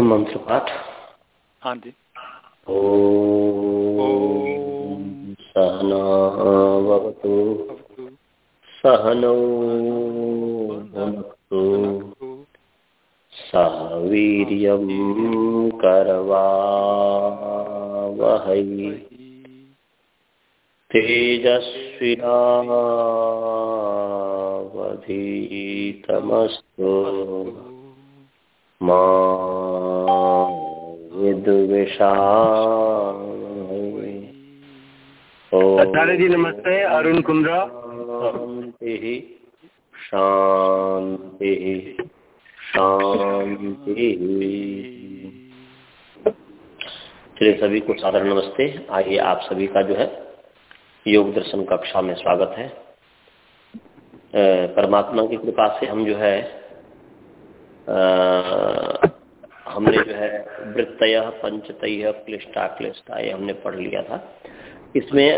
मंत्र पाठ हाँ जी। ओ सहनावतु सहनौ भुनक्तु सह वीर्यं करवावहै। तेजस्विनावधीतमस्तु। मा आचार्य जी नमस्ते। अरुण कुंद्रा। शांति शांति शांति चलिए सभी को साधारण नमस्ते। आइए आप सभी का जो है योग दर्शन कक्षा में स्वागत है। परमात्मा की कृपा से हम जो है आ, हमने जो है वृत्तय, पंचतय क्लिष्टा क्लिष्टा ये हमने पढ़ लिया था। इसमें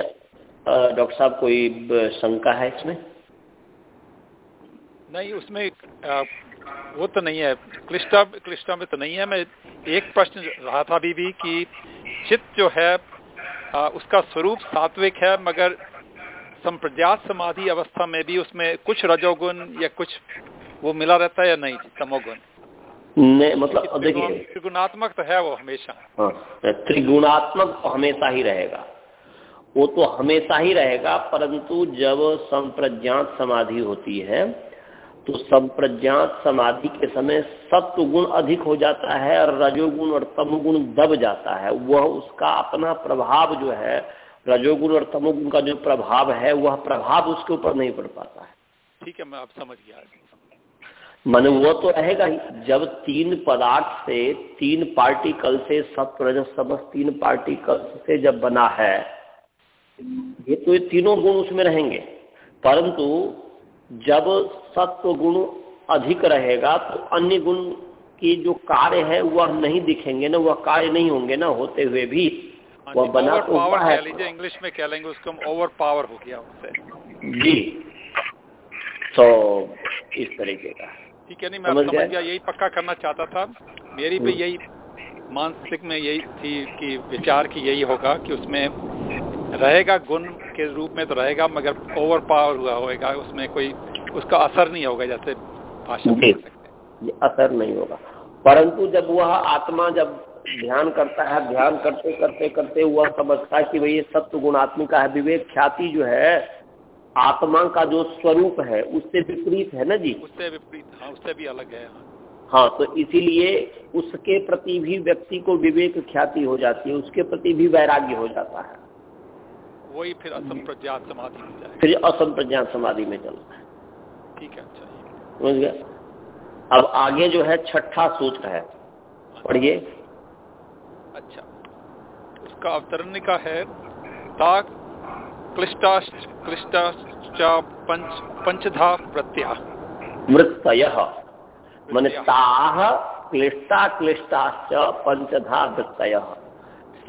डॉक्टर साहब कोई शंका है इसमें? नहीं, उसमें वो तो नहीं है। क्लिष्टा क्लिष्टा में तो नहीं है। मैं एक प्रश्न रहा था अभी भी कि चित्त जो है उसका स्वरूप सात्विक है, मगर संप्रज्ञात समाधि अवस्था में भी उसमें कुछ रजोगुण या कुछ वो मिला रहता है या नहीं? तमोगुण। ने मतलब देखिए। त्रिगुणात्मक तो है वो हमेशा। हाँ त्रिगुणात्मक तो हमेशा ही रहेगा। वो तो हमेशा ही रहेगा परंतु जब संप्रज्ञात समाधि होती है तो संप्रज्ञात समाधि के समय सत्व गुण अधिक हो जाता है और रजोगुण और तमोगुण दब जाता है। वह उसका अपना प्रभाव जो है रजोगुण और तमोगुण का जो प्रभाव है वह प्रभाव उसके ऊपर नहीं पड़ पाता है। ठीक है मैं अब समझ गया। मन वो तो रहेगा ही। जब तीन पदार्थ से तीन पार्टिकल से सत्व समझ तीन पार्टिकल से जब बना है ये तो ये तीनों गुण उसमें रहेंगे। परंतु जब सत्व गुण अधिक रहेगा तो अन्य गुण की जो कार्य है वह नहीं दिखेंगे ना वह कार्य नहीं होंगे ना होते हुए भी हाँ वह बना तो हुआ है। इंग्लिश में कह लेंगे उसको ओवर पावर हो गया उससे। जी। तो इस तरीके का। ठीक है नहीं मैं समझ गया। यही पक्का करना चाहता था। मेरी भी हम्म। यही मानसिक में यही थी कि विचार की यही होगा कि उसमें रहेगा गुण के रूप में तो रहेगा मगर ओवर पावर हुआ होगा उसमें कोई उसका असर नहीं होगा जैसे भाषा में ये असर नहीं होगा। परंतु जब वह आत्मा जब ध्यान करता है ध्यान करते करते करते वह समझता है कि भाई ये सत्य गुणात्मिका है विवेक ख्याति जो है आत्मा का जो स्वरूप है उससे विपरीत है ना जी? उससे विपरीत हाँ उससे भी अलग है हाँ। तो इसीलिए उसके प्रति भी व्यक्ति को विवेक ख्याति हो जाती है उसके प्रति भी वैराग्य हो जाता है। वही फिर असंप्रज्ञात समाधि में फिर असंप्रज्ञात समाधि में चलता है। ठीक है अच्छा समझ गया? अब आगे जो है छठा सूत्र है। पढ़िए। अच्छा उसका अवतरण का है ताक क्लिष्टाश्च क्लिष्टाश्च पंचधा प्रत्या वृत्तय मन ताह क्लिष्टा क्लिष्टाश्च पंचधा वृत्तय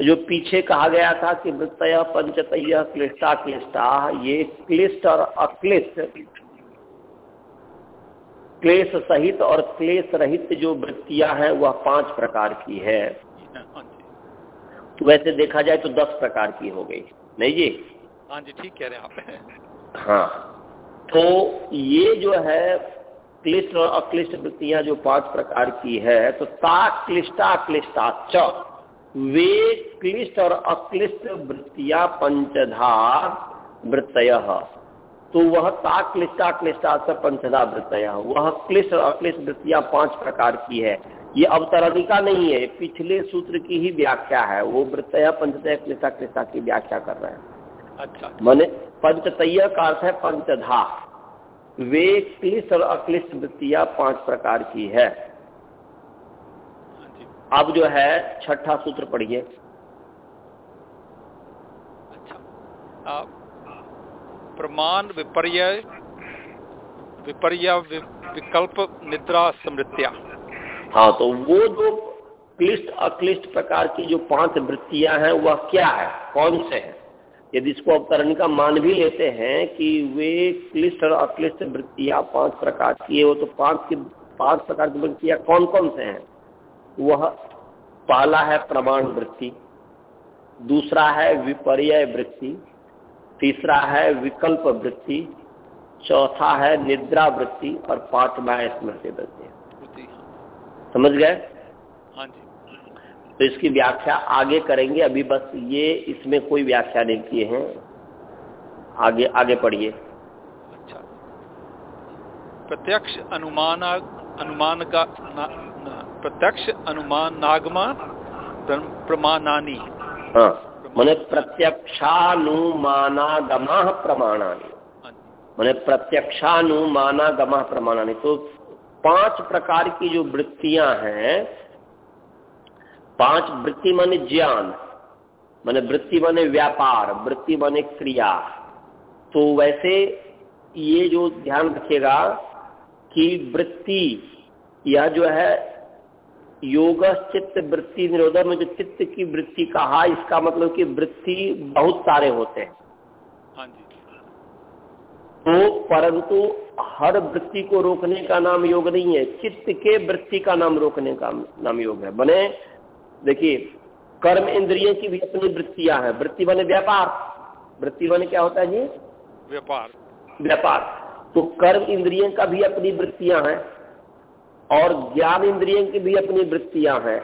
जो पीछे कहा गया था कि वृत्तय पंचतय क्लिष्टा क्लिष्टा ये क्लिष्ट और अक्लिष्ट क्लेश सहित और क्लेश रहित जो वृत्तियाँ हैं वह पाँच प्रकार की है। तो वैसे देखा जाए तो दस प्रकार की हो गई। नहीं जी? हाँ जी, ठीक कह रहे हैं आप। हाँ। तो ये जो है, क्लिष्ट और अक्लिष्ट वृत्तियाँ जो पाँच प्रकार की है तो ता क्लिष्टा क्लिष्टा च वे क्लिष्ट और अक्लिष्ट वृत्तियाँ पंचधा वृत्तय। तो वह ता क्लिष्टा क्लिष्टा से पंचधा वृत्तय। वह क्लिष्ट और अक्लिष्ट वृत्तियाँ पाँच प्रकार की है। ये अवतरणिका नहीं है, पिछले सूत्र की ही व्याख्या है। वो वृत्तया, पंचतय, क्लिष्टा क्लिष्टा की व्याख्या कर रहे हैं। अच्छा मैंने पंचतय का अर्थ है पंचधा। वे क्लिष्ट और अक्लिष्ट वृत्तियाँ पाँच प्रकार की है। अब जो है छठा सूत्र पढ़िए। अच्छा। प्रमाण विपर्य विपर्य विकल्प निद्रा समृत्या हाँ तो वो जो क्लिष्ट अक्लिष्ट प्रकार की जो पाँच वृत्तियाँ हैं वह क्या है? कौन से हैं? यदि इसको अवतरण का मान भी लेते हैं कि वे क्लिष्ट और अक्लिष्ट वृत्तियाँ पाँच प्रकार की है वो तो पाँच की पाँच प्रकार की वृत्तियाँ कौन कौन से हैं? वह पहला है प्रमाण वृत्ति दूसरा है विपर्य वृत्ति तीसरा है विकल्प वृत्ति चौथा है निद्रा वृत्ति और पांचवा स्मृति वृत्ति। समझ गए? हाँ जी। तो इसकी व्याख्या आगे करेंगे। अभी बस ये इसमें कोई व्याख्या नहीं किए हैं। आगे आगे पढ़िए। अच्छा। प्रत्यक्ष अनुमान अनुमान का प्रत्यक्ष अनुमान नागमा प्रमाणानी। हाँ। मैंने प्रत्यक्षानुमानागमा प्रमाणानी। मैंने प्रत्यक्षानुमानागमा प्रमाणानी। तो पाँच प्रकार की जो वृत्तियाँ हैं पाँच वृत्ति माने ज्ञान माने वृत्ति माने व्यापार वृत्ति माने क्रिया। तो वैसे ये जो ध्यान रखिएगा कि वृत्ति यह जो है योग चित्त वृत्ति निरोध में जो चित्त की वृत्ति कहा इसका मतलब कि वृत्ति बहुत सारे होते हैं। हाँ जी तो परंतु हर वृत्ति को रोकने का नाम योग नहीं है चित्त के वृत्ति का नाम रोकने का नाम योग है। बने देखिए कर्म इंद्रिय की भी अपनी वृत्तियाँ हैं। वृत्ति बने व्यापार। वृत्ति बने क्या होता है जी? व्यापार। व्यापार। तो कर्म इंद्रियों का भी अपनी वृत्तियाँ हैं और ज्ञान इंद्रियों की भी अपनी वृत्तियाँ हैं।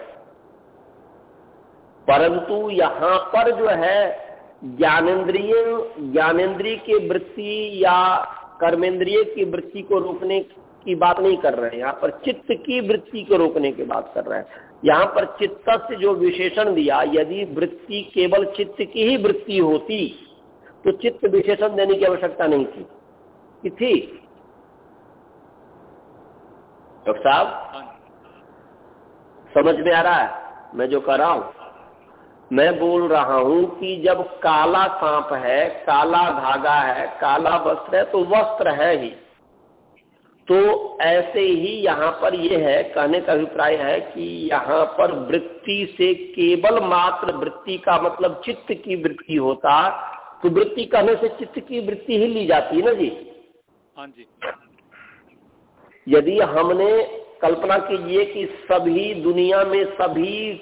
परंतु यहाँ पर जो है ज्ञानेन्द्रिय ज्ञानेन्द्रिय की वृत्ति या कर्मेंद्रिय की वृत्ति को रोकने की बात नहीं कर रहे हैं। यहाँ पर चित्त की वृत्ति को रोकने की बात कर रहे हैं। यहाँ पर चित्त से जो विशेषण दिया, यदि वृत्ति केवल चित्त की ही वृत्ति होती तो चित्त विशेषण देने की आवश्यकता नहीं थी। कि थी। डॉक्टर साहब, समझ में आ रहा है? मैं जो कर रहा हूँ, मैं बोल रहा हूँ कि जब काला सांप है, काला धागा है, काला वस्त्र है तो वस्त्र है ही। तो ऐसे ही यहाँ पर यह है कहने का अभिप्राय है कि यहाँ पर वृत्ति से केवल मात्र वृत्ति का मतलब चित्त की वृत्ति होता तो वृत्ति कहने से चित्त की वृत्ति ही ली जाती है ना जी? हाँ जी। यदि हमने कल्पना कीजिए कि सभी दुनिया में सभी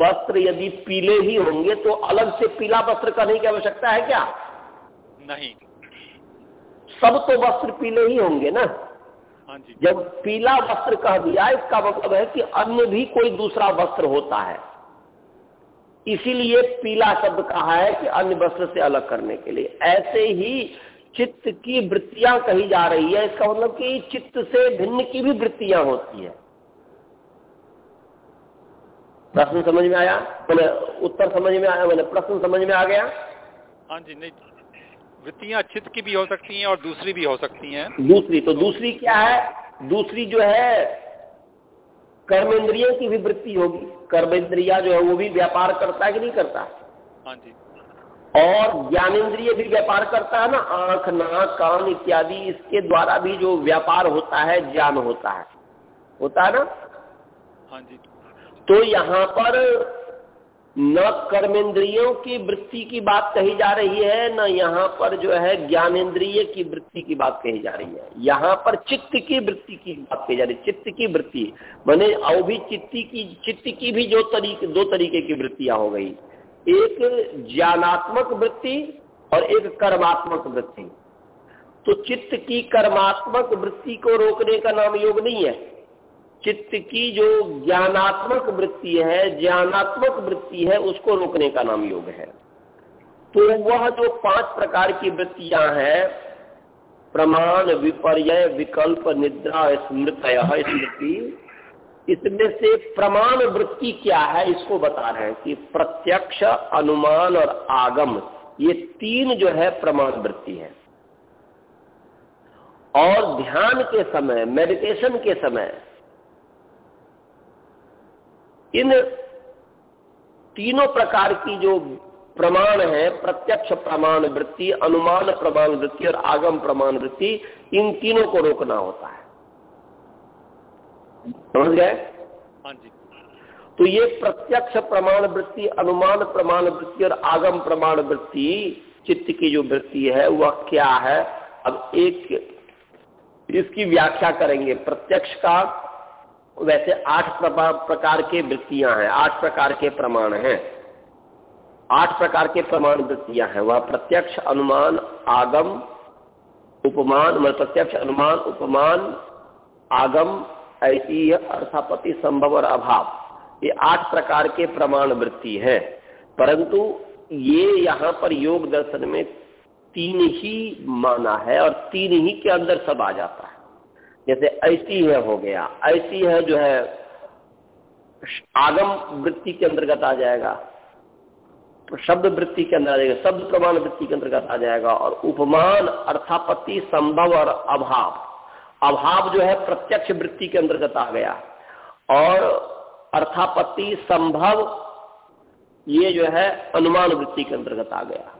वस्त्र यदि पीले ही होंगे तो अलग से पीला वस्त्र कहने की आवश्यकता है क्या? नहीं। सब तो वस्त्र पीले ही होंगे ना? जब पीला वस्त्र कह दिया इसका मतलब है कि अन्य भी कोई दूसरा वस्त्र होता है। इसीलिए पीला शब्द कहा है कि अन्य वस्त्र से अलग करने के लिए। ऐसे ही चित्त की वृत्तियाँ कही जा रही है इसका मतलब कि चित्त से भिन्न की भी वृत्तियाँ होती है। प्रश्न समझ में आया? मैंने उत्तर समझ में आया मैंने प्रश्न समझ में आ गया? हाँ जी नहीं। वृत्तियाँ चित्त की भी हो सकती हैं और दूसरी भी हो सकती हैं। दूसरी तो दूसरी क्या है? दूसरी जो है कर्मेंद्रियों की भी वृत्ति होगी। कर्मेंद्रिया जो है वो भी व्यापार करता है कि नहीं करता? हाँ जी। और ज्ञानेन्द्रिय भी व्यापार करता है ना? आँख नाक कान इत्यादि इसके द्वारा भी जो व्यापार होता है ज्ञान होता है। होता है ना? हाँ जी। तो यहाँ पर न कर्मेंद्रियों की वृत्ति की बात कही जा रही है, न यहाँ पर जो है ज्ञानेन्द्रिय की वृत्ति की बात कही जा रही है। यहाँ पर चित्त की वृत्ति की बात कही जा रही है। चित्त की वृत्ति, मैंने और भी चित्ती की, चित्त की भी जो तरीके, दो तरीके की वृत्तियाँ हो गई। एक ज्ञानात्मक वृत्ति और एक कर्मात्मक वृत्ति। तो चित्त की कर्मात्मक वृत्ति को रोकने का नाम योग नहीं है। चित्त की जो ज्ञानात्मक वृत्ति है, ज्ञानात्मक वृत्ति है, उसको रोकने का नाम योग है। तो वह जो पाँच प्रकार की वृत्तियाँ हैं, प्रमाण, विपर्य, विकल्प, निद्रा स्मृत स्मृति, इसमें से प्रमाण वृत्ति क्या है, इसको बता रहे हैं कि प्रत्यक्ष, अनुमान और आगम, ये तीन जो है प्रमाण वृत्ति है। और ध्यान के समय मेडिटेशन के समय इन तीनों प्रकार की जो प्रमाण है प्रत्यक्ष प्रमाण वृत्ति अनुमान प्रमाण वृत्ति और आगम प्रमाण वृत्ति इन तीनों को रोकना होता है। समझ गए? हाँ तो ये प्रत्यक्ष प्रमाण वृत्ति अनुमान प्रमाण वृत्ति और आगम प्रमाण वृत्ति चित्त की जो वृत्ति है वह क्या है? अब एक इसकी व्याख्या करेंगे। प्रत्यक्ष का वैसे आठ प्रकार के वृत्तियाँ हैं, आठ प्रकार के प्रमाण हैं। आठ प्रकार के प्रमाण वृत्तियाँ हैं। वह प्रत्यक्ष अनुमान, आगम, उपमान मतलब प्रत्यक्ष अनुमान, उपमान, आगम ऐसी अर्थापति संभव और अभाव। ये आठ प्रकार के प्रमाण वृत्ति है। परंतु ये यहाँ पर योग दर्शन में तीन ही माना है और तीन ही के अंदर सब आ जाता है। जैसे ऐसी है हो गया। ऐसी है जो है, आगम वृत्ति के अंतर्गत आ जाएगा। शब्द वृत्ति के अंदर आ जाएगा, शब्द प्रमाण वृत्ति के अंतर्गत आ जाएगा और उपमान अर्थापत्ति, संभव और अभाव। अभाव जो है प्रत्यक्ष वृत्ति के अंतर्गत आ गया। और अर्थापत्ति, संभव, ये जो है अनुमान वृत्ति के अंतर्गत आ गया।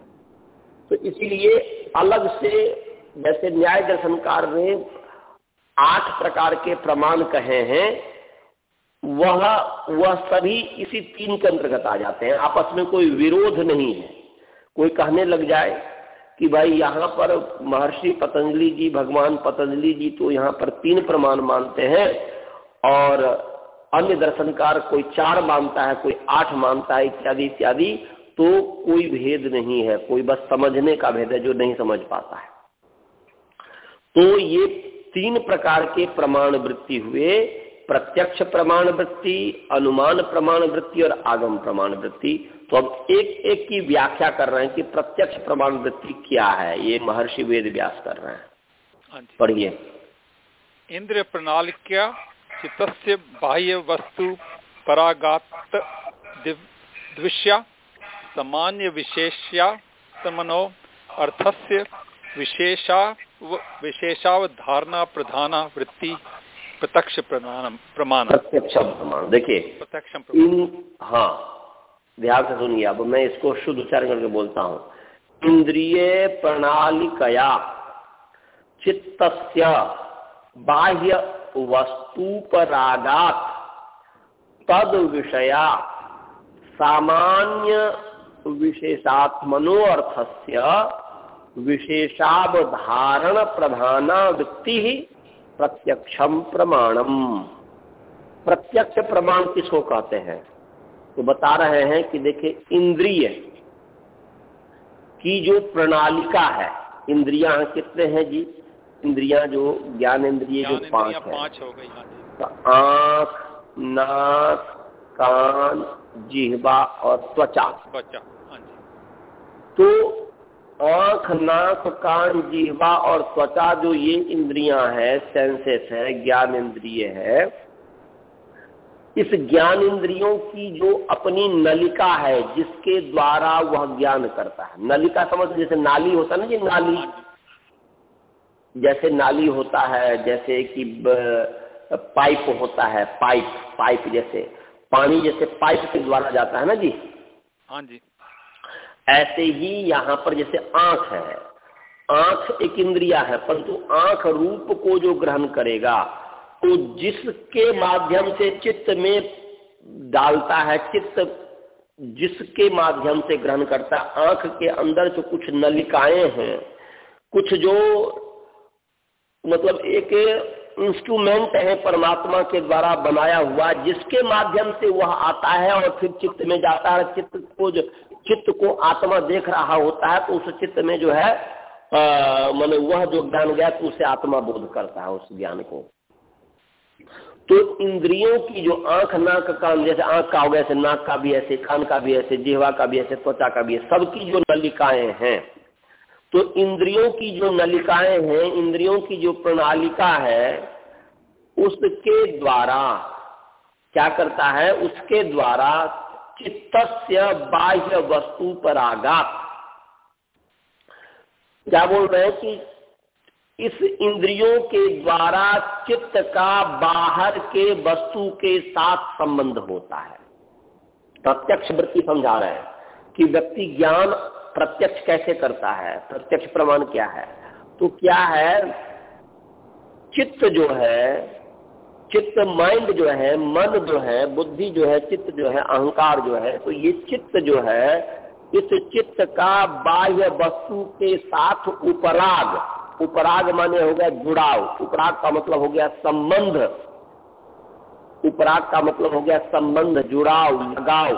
तो इसीलिए अलग से जैसे न्याय दर्शनकार ने आठ प्रकार के प्रमाण कहे हैं, वह वह सभी इसी तीन के अंतर्गत आ जाते हैं। आपस में कोई विरोध नहीं है। कोई कहने लग जाए कि भाई यहाँ पर महर्षि पतंजलि जी, भगवान पतंजलि जी तो यहाँ पर तीन प्रमाण मानते हैं और अन्य दर्शनकार कोई चार मानता है, कोई आठ मानता है, इत्यादि इत्यादि तो कोई भेद नहीं है। कोई बस समझने का भेद है जो नहीं समझ पाता है। तो ये तीन प्रकार के प्रमाण वृत्ति हुए प्रत्यक्ष प्रमाण वृत्ति अनुमान प्रमाण वृत्ति और आगम प्रमाण वृत्ति। तो अब एक एक की व्याख्या कर रहे हैं कि प्रत्यक्ष प्रमाण वृत्ति क्या है ये महर्षि वेद व्यास कर रहे हैं। हाँ पढ़िए। इंद्र प्रणालिका चित्त बाह्य वस्तु परागात दृश्या सामान्य विशेष्या समनो अर्थस्य विशेषा विशेषावधारणा प्रधाना वृत्ति प्रत्यक्ष प्रमाण प्रमाण प्रत्यक्ष प्रमाण। देखिए प्रत्यक्ष हाँ ध्यान से सुनिए। अब मैं इसको शुद्ध उच्चारण करके बोलता हूँ। इंद्रिय प्रणाली प्रणालिकया चित्त बाह्य वस्तु परागात तद विषया सामान्य विशेषात्मनो अर्थस्य विशेषावधारण प्रधाना वृत्ति ही प्रत्यक्षम प्रमाणम। प्रत्यक्ष प्रमाण किसको कहते हैं? तो बता रहे हैं कि देखिए इंद्रिय की जो प्रणालिका है इंद्रिया कितने हैं जी? इंद्रिया जो ज्ञान इंद्रिय जो पाँच है। हो तो आँख नाक कान जिहबा और त्वचा। त्वचा हाँ तो आँख, नाक, कान जीवा और त्वचा जो ये इंद्रियाँ हैं सेंसेस है ज्ञान इंद्रिय है, इस ज्ञान इंद्रियों की जो अपनी नलिका है, जिसके द्वारा वह ज्ञान करता है। नलिका समझ, जैसे नाली होता है ना जी नाली। जैसे नाली होता है, जैसे कि पाइप होता है, पाइप पाइप जैसे, पानी जैसे पाइप के द्वारा जाता है ना जी? हाँ जी। ऐसे ही यहाँ पर जैसे आँख है। आँख एक इंद्रिया है, परंतु आँख रूप को जो ग्रहण करेगा तो जिसके माध्यम से चित्त में डालता है, चित्त जिसके माध्यम से ग्रहण करता है, आँख के अंदर जो कुछ नलिकाएँ हैं, कुछ जो मतलब एक इंस्ट्रूमेंट है परमात्मा के द्वारा बनाया हुआ, जिसके माध्यम से वह आता है और फिर चित्त में जाता है, चित्त को जो चित्त को आत्मा देख रहा होता है तो उस चित्त में जो है मैंने वह जो ज्ञान गया तो उसे आत्मा बोध करता है उस ज्ञान को। तो इंद्रियों की जो आँख, नाक, कान, जैसे आँख का हो गया ऐसे नाक का भी ऐसे कान का भी ऐसे जिहवा का भी ऐसे त्वचा का भी है, सबकी जो नलिकाएँ हैं तो इंद्रियों की जो नलिकाएँ हैं, इंद्रियों की जो प्रणालिका है, उसके द्वारा, क्या करता है, उसके द्वारा चित्त बाह्य वस्तु पर आघात। क्या बोल रहे हैं कि इस इंद्रियों के द्वारा चित्त का बाहर के वस्तु के साथ संबंध होता है। प्रत्यक्ष वृत्ति समझा रहे हैं कि व्यक्ति ज्ञान प्रत्यक्ष कैसे करता है, प्रत्यक्ष प्रमाण क्या है? तो क्या है? चित्त जो है चित्त माइंड जो है, मन जो है, बुद्धि जो है, चित्त जो है, अहंकार जो है तो ये चित्त जो है, इस चित्त का बाह्य वस्तु के साथ उपराग उपराग माने हो गया जुड़ाव, उपराग का मतलब हो गया संबंध। उपराग का मतलब हो गया संबंध, जुड़ाव, लगाव।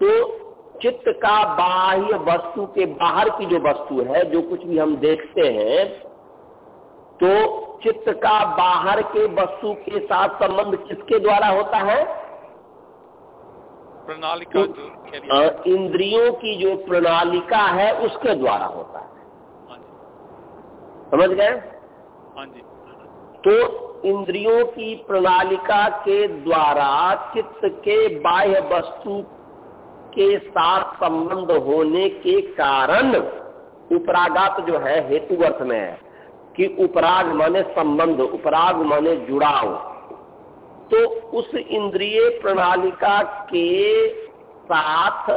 तो चित्त का बाह्य वस्तु के बाहर की जो वस्तु है, जो कुछ भी हम देखते हैं तो चित्त का बाहर के वस्तु के साथ संबंध किसके द्वारा होता है? प्रणालिका तो, इंद्रियों की जो प्रणालिका है उसके द्वारा होता है। हाँ समझ गए? हाँ जी। तो इंद्रियों की प्रणालिका के द्वारा चित्त के बाह्य वस्तु के साथ संबंध होने के कारण उपरागात जो है हेतु अर्थ में है। कि उपराग माने संबंध, उपराग माने जुड़ाव। तो उस इंद्रिय प्रणालिका के साथ,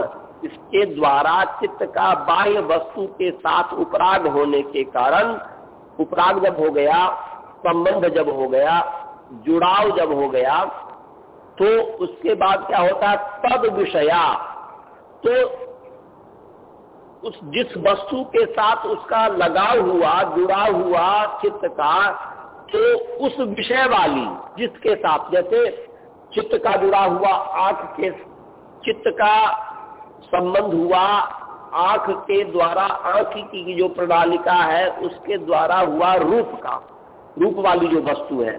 इसके द्वारा चित्त का बाह्य वस्तु के साथ उपराग होने के कारण, उपराग जब हो गया, संबंध जब हो गया, जुड़ाव जब हो गया तो उसके बाद क्या होता है? तद विषया। तो उस जिस वस्तु के साथ उसका लगाव हुआ जुड़ा हुआ, चित्त का तो उस विषय वाली जिसके साथ, जैसे चित्त का जुड़ा हुआ, आँख के चित्त का संबंध हुआ, आँख के द्वारा, आँख की जो प्रणालिका है, उसके द्वारा हुआ रूप का, रूप वाली जो वस्तु है।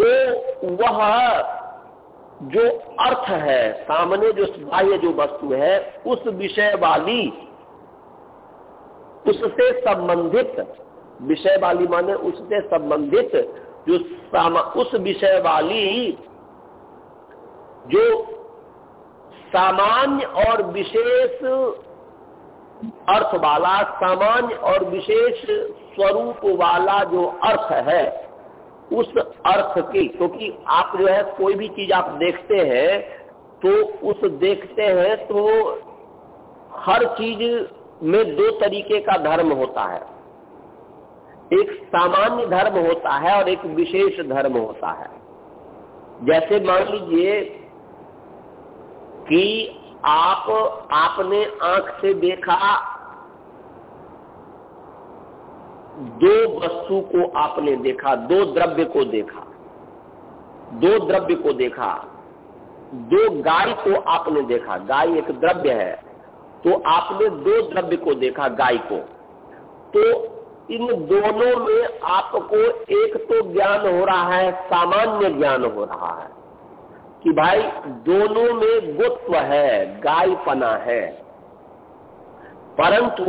तो वह जो अर्थ है, सामने जो बाह्य जो वस्तु है, उस विषय वाली उससे संबंधित, विषय वाली माने उससे संबंधित जो उस विषय वाली जो सामान्य और विशेष अर्थ वाला, सामान्य और विशेष स्वरूप वाला जो अर्थ है, उस अर्थ की, क्योंकि तो आप जो है कोई भी चीज़ आप देखते हैं तो उस देखते हैं तो हर चीज़ में दो तरीके का धर्म होता है। एक सामान्य धर्म होता है और एक विशेष धर्म होता है। जैसे मान लीजिए कि आप, आपने आँख से देखा दो वस्तु को आपने देखा, दो द्रव्य को देखा, दो द्रव्य को देखा, दो गाय को आपने देखा। गाय एक द्रव्य है। तो आपने दो द्रव्य को देखा, गाय को। तो इन दोनों में आपको एक तो ज्ञान हो रहा है, सामान्य ज्ञान हो रहा है कि भाई दोनों में गुत्व है, गायपना है। परंतु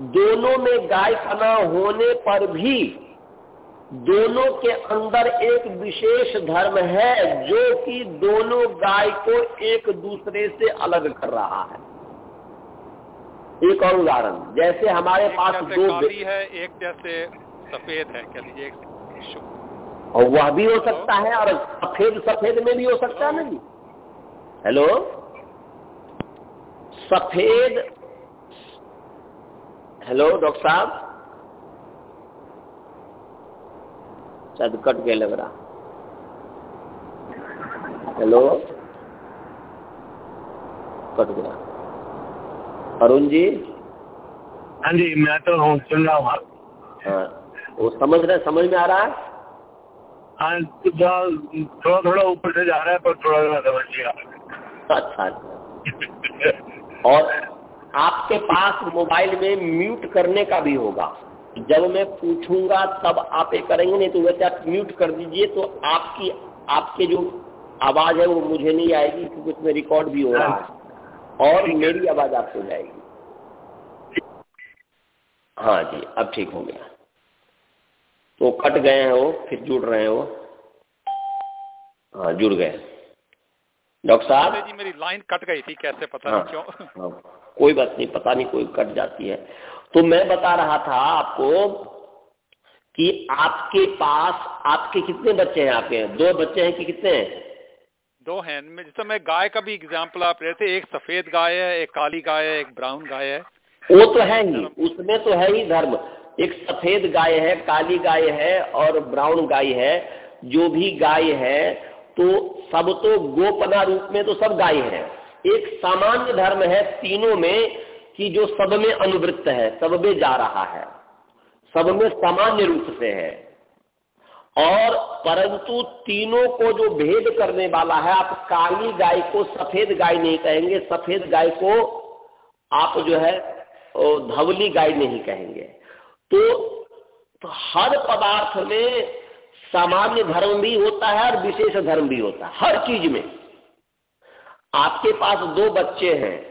दोनों में गायपना होने पर भी दोनों के अंदर एक विशेष धर्म है जो कि दोनों गाय को एक दूसरे से अलग कर रहा है। एक और उदाहरण। जैसे हमारे पास दो है एक जैसे सफ़ेद है कह लीजिए और वह भी हो सकता है और सफ़ेद सफ़ेद में भी हो सकता है ना जी हेलो? सफ़ेद हेलो डॉक्टर साहब? शायद कट गया लग रहा। हेलो? कट गया। अरुण जी? हाँ जी मैं तो हूँ सुन रहा हूँ हाँ वो समझ रहे समझ में आ रहा है? हाँ तो थोड़ा थोड़ा ऊपर से जा रहा है पर थोड़ा थोड़ा समझ लिया अच्छा अच्छा। और आपके पास मोबाइल में म्यूट करने का भी होगा। जब मैं पूछूँगा तब आप ये करेंगे नहीं तो वैसे आप म्यूट कर दीजिए तो आपकी आपके जो आवाज़ है वो मुझे नहीं आएगी क्योंकि उसमें रिकॉर्ड भी हो रहा है। और मेरी आवाज़ आपको जाएगी। हाँ जी अब ठीक हो गया। तो कट गए हैं वो फिर जुड़ रहे हैं वो। हाँ जुड़ गए। डॉक्टर साहब? जी मेरी लाइन कट गई थी कैसे पता हाँ, क्यों? हाँ, कोई बात नहीं पता नहीं कोई कट जाती है। तो मैं बता रहा था आपको कि आपके पास आपके कितने बच्चे हैं आपके? दो बच्चे हैं कि कितने हैं? दो हैं। जैसे मैं गाय का भी एग्ज़ाम्पल आप रहे एक सफ़ेद गाय है, एक काली गाय है, एक ब्राउन गाय है। वो तो है ही उसमें तो है ही धर्म। एक सफ़ेद गाय है, काली गाय है और ब्राउन गाय है, जो भी गाय है तो सब तो गोपना रूप में तो सब गाय है। एक सामान्य धर्म है तीनों में कि जो सब में अनुवृत्त है, सब में जा रहा है, सब में सामान्य रूप से है। और परंतु तीनों को जो भेद करने वाला है आप काली गाय को सफ़ेद गाय नहीं कहेंगे सफ़ेद गाय को आप जो है धवली गाय नहीं कहेंगे। तो, तो हर पदार्थ में सामान्य धर्म भी होता है और विशेष धर्म भी होता है हर चीज़ में। आपके पास दो बच्चे हैं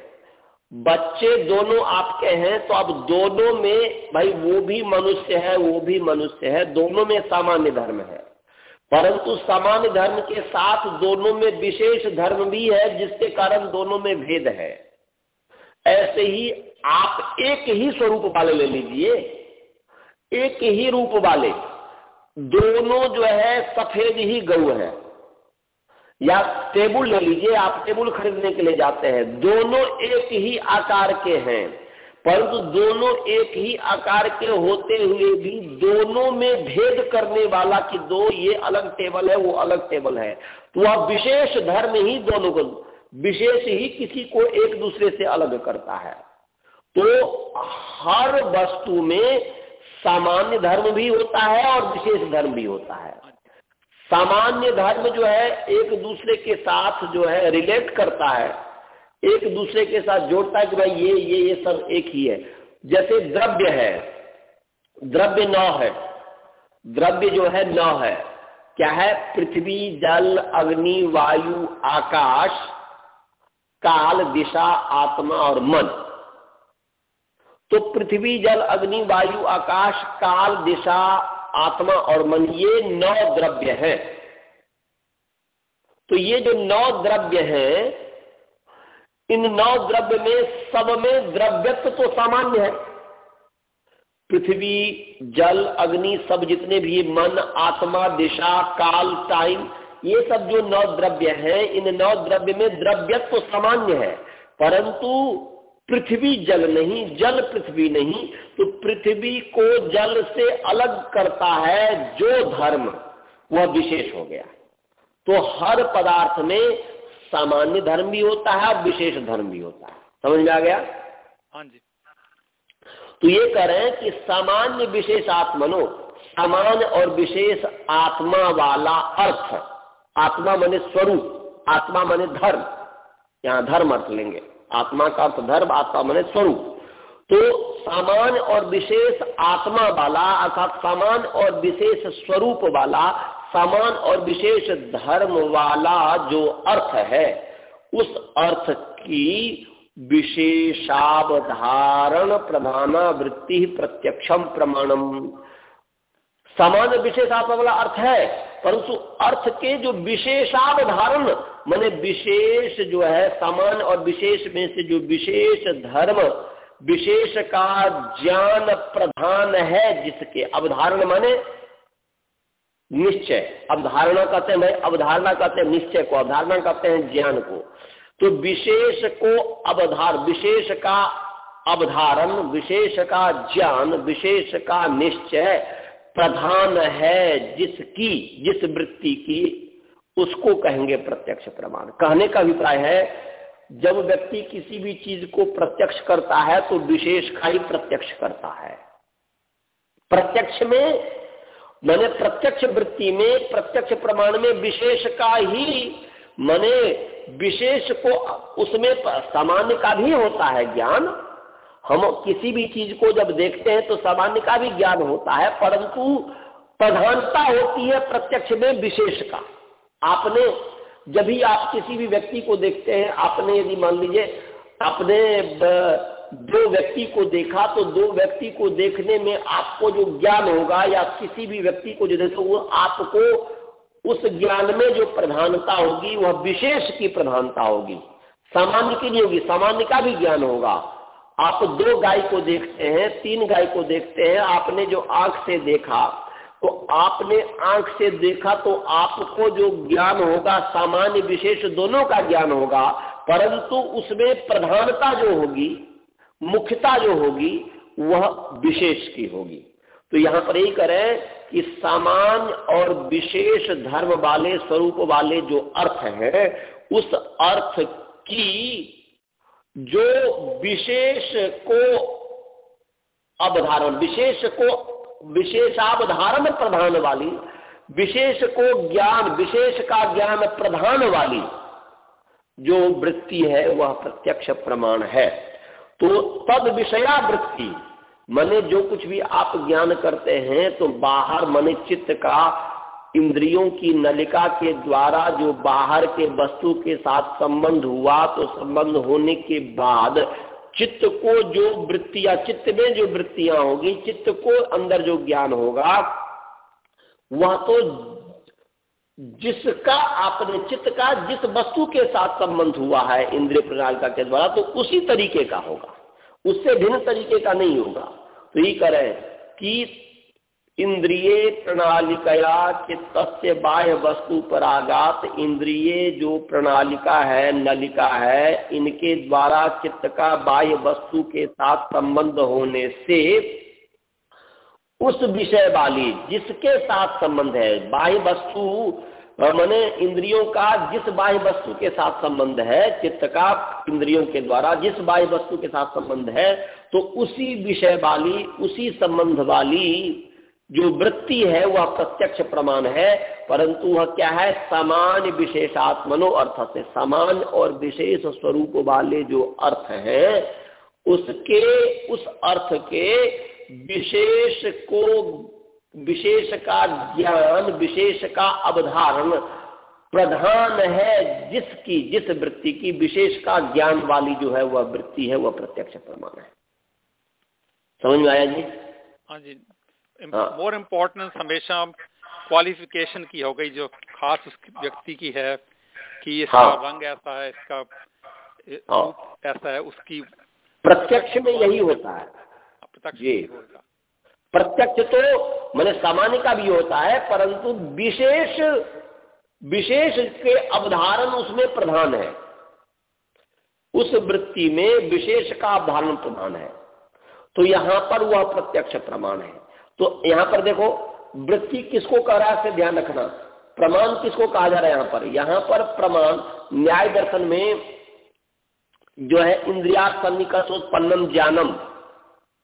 बच्चे दोनों आपके हैं तो अब दोनों में, भाई, वो भी मनुष्य है, वो भी मनुष्य है, दोनों में सामान्य धर्म है। परंतु सामान्य धर्म के साथ दोनों में विशेष धर्म भी है, जिसके कारण दोनों में भेद है। ऐसे ही आप एक ही स्वरूप वाले ले लीजिए, एक ही रूप वाले, दोनों जो है सफ़ेद ही गऊ है। या टेबुल ले लीजिए, आप टेबुल खरीदने के लिए जाते हैं। दोनों एक ही आकार के हैं। परंतु दोनों एक ही आकार के होते हुए भी दोनों में भेद करने वाला कि दो ये अलग टेबल है, वो अलग टेबल है। तो वह विशेष धर्म ही दोनों को, विशेष ही किसी को एक दूसरे से अलग करता है। तो हर वस्तु में सामान्य धर्म भी होता है और विशेष धर्म भी होता है। सामान्य धर्म जो है, एक दूसरे के साथ जो है रिलेट करता है। एक दूसरे के साथ जोड़ता है कि भाई ये ये ये सब एक ही है। जैसे द्रव्य है, द्रव्य नौ है। द्रव्य जो है, नौ है। क्या है? पृथ्वी, जल, अग्नि, वायु, आकाश, काल, दिशा, आत्मा और मन। तो पृथ्वी, जल, अग्नि, वायु, आकाश, काल, दिशा आत्मा और मन, ये नौ द्रव्य है। तो ये जो नौ द्रव्य है, इन नौ द्रव्य में सब में द्रव्यत्व तो सामान्य है। पृथ्वी, जल, अग्नि, सब जितने भी मन, आत्मा, दिशा, काल, टाइम, ये सब जो नौ द्रव्य है, इन नौ द्रव्य में द्रव्यत्व तो सामान्य है। परंतु पृथ्वी जल नहीं जल पृथ्वी नहीं तो पृथ्वी को जल से अलग करता है जो धर्म वह विशेष हो गया। तो हर पदार्थ में सामान्य धर्म भी होता है और विशेष धर्म भी होता है। समझ में आ गया? हाँ जी। तो ये कह रहे हैं कि सामान्य विशेष आत्मनो सामान्य और विशेष आत्मा वाला अर्थ आत्मा मने स्वरूप आत्मा मने धर्म। यहाँ धर्म अर्थ लेंगे। आत्मा का अर्थ धर्म आत्मा मने स्वरूप। तो सामान और विशेष आत्मा वाला, अर्थात सामान और विशेष स्वरूप वाला, समान और विशेष धर्म वाला जो अर्थ है, उस अर्थ की विशेषावधारण प्रधाना वृत्ति प्रत्यक्षम प्रमाणम सामान्य विशेष आत्मा वाला अर्थ है। परंतु अर्थ के जो विशेषावधारण, माने विशेष जो है समान और विशेष में से जो विशेष धर्म, विशेष का ज्ञान प्रधान है, जिसके अवधारण माने निश्चय। अवधारणा कहते हैं अवधारणा कहते हैं निश्चय को, अवधारणा कहते हैं ज्ञान को। तो विशेष को अवधार, विशेष का अवधारण, विशेष का ज्ञान, विशेष का निश्चय प्रधान है जिसकी, जिस वृत्ति की, उसको कहेंगे प्रत्यक्ष प्रमाण। कहने का अभिप्राय है, जब व्यक्ति किसी भी चीज़ को प्रत्यक्ष करता है तो विशेष का ही प्रत्यक्ष करता है। प्रत्यक्ष में, मैंने प्रत्यक्ष वृत्ति में, प्रत्यक्ष प्रमाण में विशेष का ही, मैंने विशेष को, उसमें सामान्य का भी होता है ज्ञान हम किसी भी चीज़ को जब देखते हैं तो सामान्य का भी ज्ञान होता है, परंतु प्रधानता होती है प्रत्यक्ष में विशेष का। आपने जब भी आप किसी भी व्यक्ति को देखते हैं, आपने यदि मान लीजिए, आपने दो व्यक्ति को देखा तो दो व्यक्ति को देखने में आपको जो ज्ञान होगा या किसी भी व्यक्ति को जो देखो वो आपको उस ज्ञान में जो प्रधानता होगी, वह विशेष की प्रधानता होगी। सामान्य की नहीं होगी, सामान्य का भी ज्ञान होगा। आप दो गाय को देखते हैं, तीन गाय को देखते हैं, आपने जो आँख से देखा तो आपने आँख से देखा तो आपको जो ज्ञान होगा, सामान्य विशेष दोनों का ज्ञान होगा, परंतु उसमें प्रधानता जो होगी, मुख्यता जो होगी, वह विशेष की होगी। तो यहाँ पर यही करें कि सामान्य और विशेष धर्म वाले, स्वरूप वाले जो अर्थ है, उस अर्थ की जो विशेष को अवधारण, विशेष को विशेषावधारण प्रधान वाली, विशेष को ज्ञान, विशेष का ज्ञान प्रधान वाली जो वृत्ति है, वह प्रत्यक्ष प्रमाण है। तो तद विषया वृत्ति मने जो कुछ भी आप ज्ञान करते हैं तो बाहर मने चित्त का इंद्रियों की नलिका के द्वारा जो बाहर के वस्तु के साथ संबंध हुआ तो संबंध होने के बाद चित्त को जो वृत्तियाँ, चित्त में जो वृत्तियाँ होगी, चित्त को अंदर जो ज्ञान होगा, वह तो जिसका आपने चित्त का, जिस वस्तु के साथ संबंध हुआ है, इंद्रिय प्रणालिका के द्वारा तो उसी तरीके का होगा। उससे भिन्न तरीके का नहीं होगा। तो ये करें कि इंद्रिय प्रणालिकया चित्त बाह्य वस्तु पर आगात इंद्रिय जो प्रणालिका है, नलिका है, इनके द्वारा चित्त का बाह्य वस्तु के साथ संबंध होने से उस विषय वाली जिसके साथ संबंध है, बाह्य वस्तु मैंने इंद्रियों का जिस बाह्य वस्तु के साथ संबंध है, चित्त का इंद्रियों के द्वारा जिस बाह्य वस्तु के साथ संबंध है तो उसी विषय वाली, उसी संबंध वाली जो वृत्ति है, वह प्रत्यक्ष प्रमाण है, परंतु वह क्या है? समान विशेषात्मनो अर्थ से, समान और विशेष स्वरूप वाले जो अर्थ हैं, उसके, उस अर्थ के विशेष को, विशेष का ज्ञान, विशेष का अवधारण प्रधान है जिसकी, जिस वृत्ति की विशेष का ज्ञान वाली जो है, वह वृत्ति है, वह प्रत्यक्ष प्रमाण है। समझ में आया जी? हाँ जी। मोर हाँ। इम्पोर्टेंस हमेशा क्वालिफिकेशन की हो गई जो खास उस व्यक्ति की है कि इसका हाँ। रंग ऐसा है इसका हाँ। ऐसा है उसकी प्रत्यक्ष में यही होता है प्रत्यक्ष जी प्रत्यक्ष तो मैंने सामान्य का भी होता है परंतु विशेष विशेष के अवधारण उसमें प्रधान है उस वृत्ति में विशेष का अवधारण प्रधान है तो यहाँ पर वह प्रत्यक्ष प्रमाण है तो यहाँ पर देखो, वृत्ति किसको कह रहा है ध्यान रखना। प्रमाण किसको कहा जा रहा है यहाँ पर? यहाँ पर प्रमाण न्याय दर्शन में जो है इंद्रिया सन्निकटोत्पन्नम ज्ञानम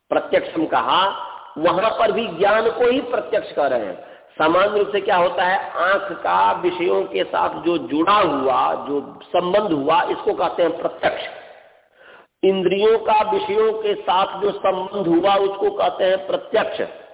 प्रत्यक्षम कहा, वहाँ पर भी ज्ञान को ही प्रत्यक्ष कर रहे हैं। सामान्य रूप से क्या होता है, आँख का विषयों के साथ जो जुड़ा हुआ, जो संबंध हुआ, इसको कहते हैं प्रत्यक्ष। इंद्रियों का विषयों के साथ जो संबंध हुआ, उसको कहते हैं प्रत्यक्ष।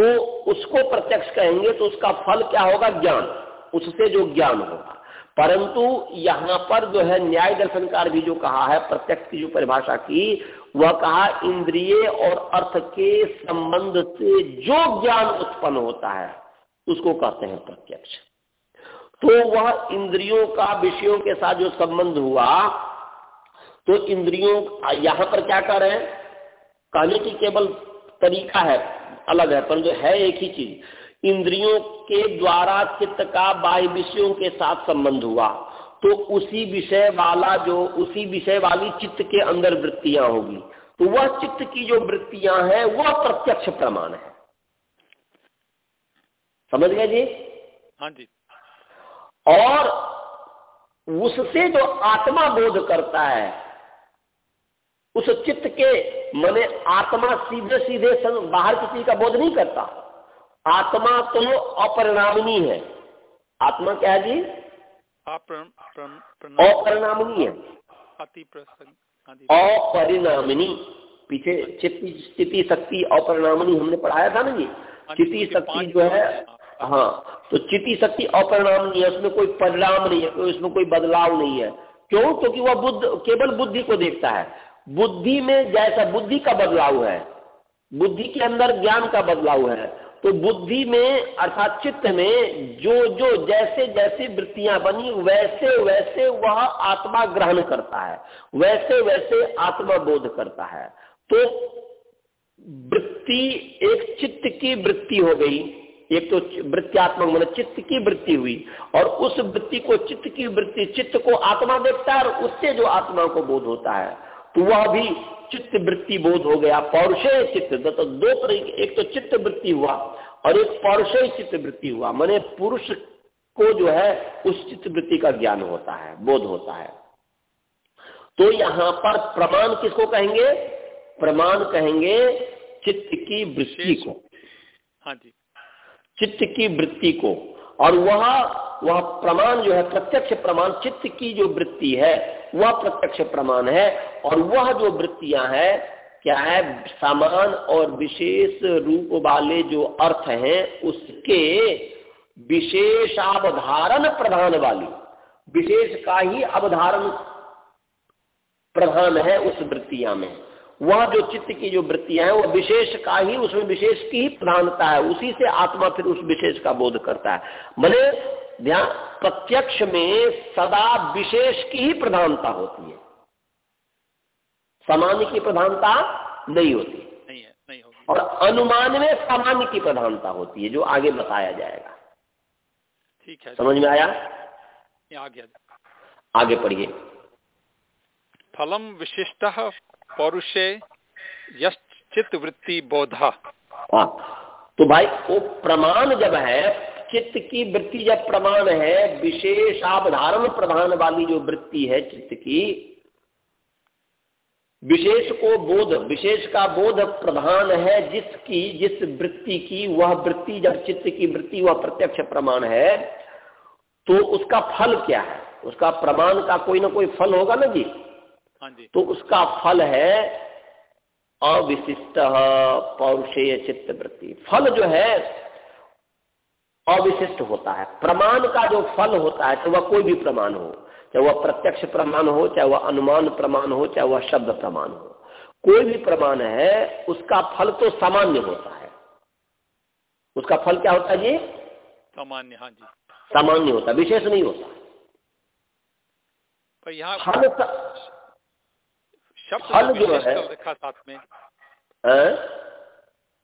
तो उसको प्रत्यक्ष कहेंगे तो उसका फल क्या होगा? ज्ञान। उससे जो ज्ञान होगा। परंतु यहाँ पर जो है न्याय दर्शनकार भी जो कहा है, प्रत्यक्ष की जो परिभाषा की, वह कहा, इंद्रिय और अर्थ के संबंध से जो ज्ञान उत्पन्न होता है, उसको कहते हैं प्रत्यक्ष। तो वह इंद्रियों का, विषयों के साथ जो संबंध हुआ तो इंद्रियों, यहाँ पर क्या कर रहे हैं? कहने की केवल तरीका है। अलग है परंतु है एक ही चीज़। इंद्रियों के द्वारा चित्त का बाह्य विषयों के साथ संबंध हुआ। तो उसी विषय वाला जो उसी विषय वाली चित्त के अंदर वृत्तियाँ होगी। तो वह चित्त की जो वृत्तियाँ हैं वह प्रत्यक्ष प्रमाण है। समझ गए जी? हाँ जी। और उससे जो आत्मा बोध करता है उस चित्त के मने आत्मा सीधे सीधे बाहर किसी का बोध नहीं करता। आत्मा तो अपरिणामिनी है। आत्मा क्या है जी? अपरिणामिनी है। हाँ अपरिणामिनी। पीछे चिति शक्ति अपरिणामिनी हमने पढ़ाया था ना जी? हाँ चिति शक्ति जो है हाँ। तो चिति शक्ति अपरिणामिनी है उसमें कोई परिणाम नहीं है कोई उसमें कोई बदलाव नहीं है। क्यों? क्योंकि वह बुद्ध केवल बुद्धि को देखता है। बुद्धि में जैसा बुद्धि का बदलाव है, बुद्धि के अंदर ज्ञान का बदलाव है तो बुद्धि में अर्थात चित्त में जो जो जैसे जैसे वृत्तियाँ बनी, वैसे वैसे वह आत्मा ग्रहण करता है, वैसे वैसे आत्मा बोध करता है। तो वृत्ति एक चित्त की वृत्ति हो गई, एक तो वृत्त्यात्मक मतलब चित्त की वृत्ति हुई, और उस वृत्ति को चित्त की वृत्ति, चित्त को आत्मा देखता है और उससे जो आत्मा को बोध होता है तो वह भी चित्त वृत्ति बोध हो गया पौरुषय चित्त तो दो एक तो चित्त वृत्ति हुआ और एक पौरुषय चित्त वृत्ति हुआ। मैंने पुरुष को जो है उस चित्त वृत्ति का ज्ञान होता है बोध होता है। तो यहाँ पर प्रमाण किसको कहेंगे? प्रमाण कहेंगे चित्त की वृत्ति को। हाँ जी। चित्त की वृत्ति को। और वह वह प्रमाण जो है प्रत्यक्ष प्रमाण चित्त की जो वृत्ति है वह प्रत्यक्ष प्रमाण है और वह जो वृत्तियाँ है, क्या है, समान और विशेष रूप वाले जो अर्थ हैं, उसके विशेष अवधारण प्रधान वाली, विशेष का ही अवधारण प्रधान है उस वृत्तियाँ में। वह जो चित्त की जो वृत्तियाँ हैं वह विशेष का ही, उसमें विशेष की ही प्रधानता है, उसी से आत्मा फिर उस विशेष का बोध करता है। मैंने ध्यान प्रत्यक्ष में सदा विशेष की ही प्रधानता होती है। सामान्य की प्रधानता नहीं होती। नहीं है नहीं होगी। और अनुमान में सामान्य की प्रधानता होती है जो आगे बताया जाएगा। ठीक है समझ में आया? आगे आगे पढ़िए। फलम विशिष्ट पौरुषे यश्चित वृत्ति बोधा हाँ तो भाई वो प्रमाण जब है चित्त की वृत्ति जब प्रमाण है विशेष अवधारण प्रधान वाली जो वृत्ति है चित्त की विशेष को बोध विशेष का बोध प्रधान है जिसकी जिस वृत्ति की वह वृत्ति जब चित्त की वृत्ति वह प्रत्यक्ष प्रमाण है तो उसका फल क्या है? उसका प्रमाण का कोई ना कोई फल होगा ना जी? हाँ जी। तो उसका फल है अविशिष्ट पौरुषेय चित्त वृत्ति। फल जो है अविशिष्ट होता है। प्रमाण का जो फल होता है तो वह कोई भी प्रमाण हो चाहे वह प्रत्यक्ष प्रमाण हो चाहे वह अनुमान प्रमाण हो चाहे वह शब्द प्रमाण हो कोई भी प्रमाण है उसका फल तो सामान्य होता है। उसका फल क्या होता है जी? सामान्य हाँ जी। सामान्य होता विशेष नहीं होता। पर यहाँ फल शब्द फल जो है- साथ में। हैं?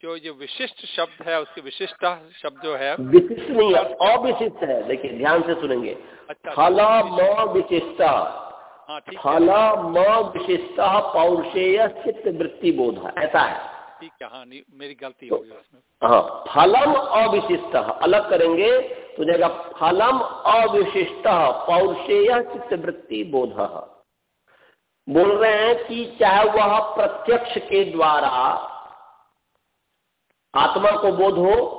जो ये विशिष्ट शब्द है उसकी विशिष्टता शब्द जो है विशिष्ट नहीं है अविशिष्ट है। देखिए ध्यान से सुनेंगे। अच्छा फल म विशिष्ट। ठीक म विशिष्ट पौरुषेय चित्त वृत्ति बोध ऐसा है। ठीक है हाँ नहीं, मेरी गलती होगी उसमें। हाँ फलम अविशिष्ट अलग करेंगे तो जाएगा फलम अविशिष्ट पौरुषेय चित्त वृत्ति बोध। बोल रहे हैं कि चाहे वह प्रत्यक्ष के द्वारा आत्मा को बोध हो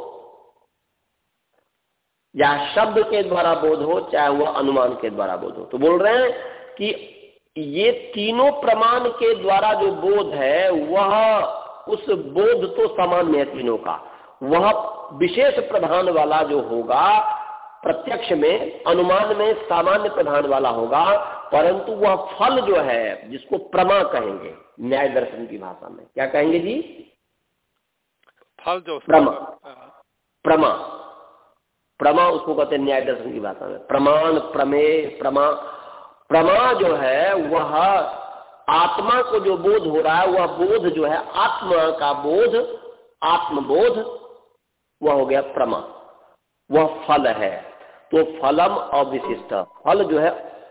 या शब्द के द्वारा बोध हो, चाहे वह अनुमान के द्वारा बोध हो। तो बोल रहे हैं कि ये तीनों प्रमाण के द्वारा जो बोध है, वह उस बोध तो सामान्य है तीनों का। वह विशेष प्रधान वाला जो होगा, प्रत्यक्ष में, अनुमान में सामान्य प्रधान वाला होगा, परंतु वह फल जो है, जिसको प्रमा कहेंगे, न्याय दर्शन की भाषा में। क्या कहेंगे जी? फल जो प्रमा। प्रमा। प्रमा उसको कहते हैं न्याय दर्शन की भाषा में। प्रमाण प्रमेय प्रमा। प्रमा जो है वह आत्मा को जो बोध हो रहा है वह बोध जो है आत्मा का बोध आत्मबोध वह हो गया प्रमा। वह फल है। तो फलम अविशिष्ट। फल जो है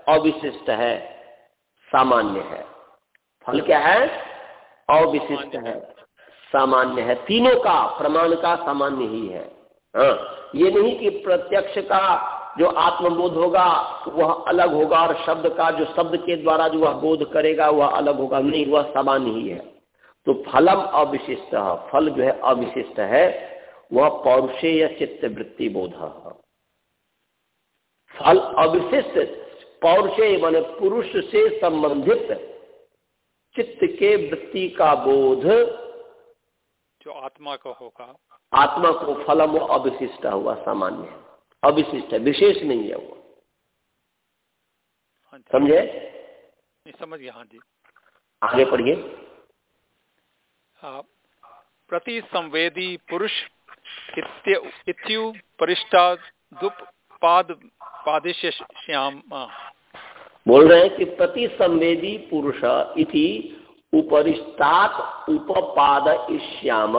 अविशिष्ट है। सामान्य है। फल क्या है? अविशिष्ट है। सामान्य है। तीनों का, प्रमाण का सामान्य ही है। हाँ ये नहीं कि प्रत्यक्ष का जो आत्मबोध होगा, वह अलग होगा और शब्द का जो शब्द के द्वारा जो वह बोध करेगा, वह अलग होगा। नहीं, वह सामान्य ही है। तो फलम अविशिष्ट, फल जो है अविशिष्ट है, वह पौरुषेय चित्त वृत्ति बोध। फल अविशिष्ट, पौरुषेय माने पुरुष से संबंधित चित्त के वृत्ति का बोध जो आत्मा का होगा। आत्मा को फलम वो अविशिष्ट हुआ सामान्य अविशिष्ट है विशेष नहीं है वो। हाँ समझे? समझ गया हाँ जी। आगे पढ़िए। प्रति संवेदी पुरुष इत्य- इत्यु परिष्टादुप पाद पादिश श्याम। हाँ, बोल रहे हैं कि प्रति संवेदी पुरुष इति उपरिष्टात उपपाद श्याम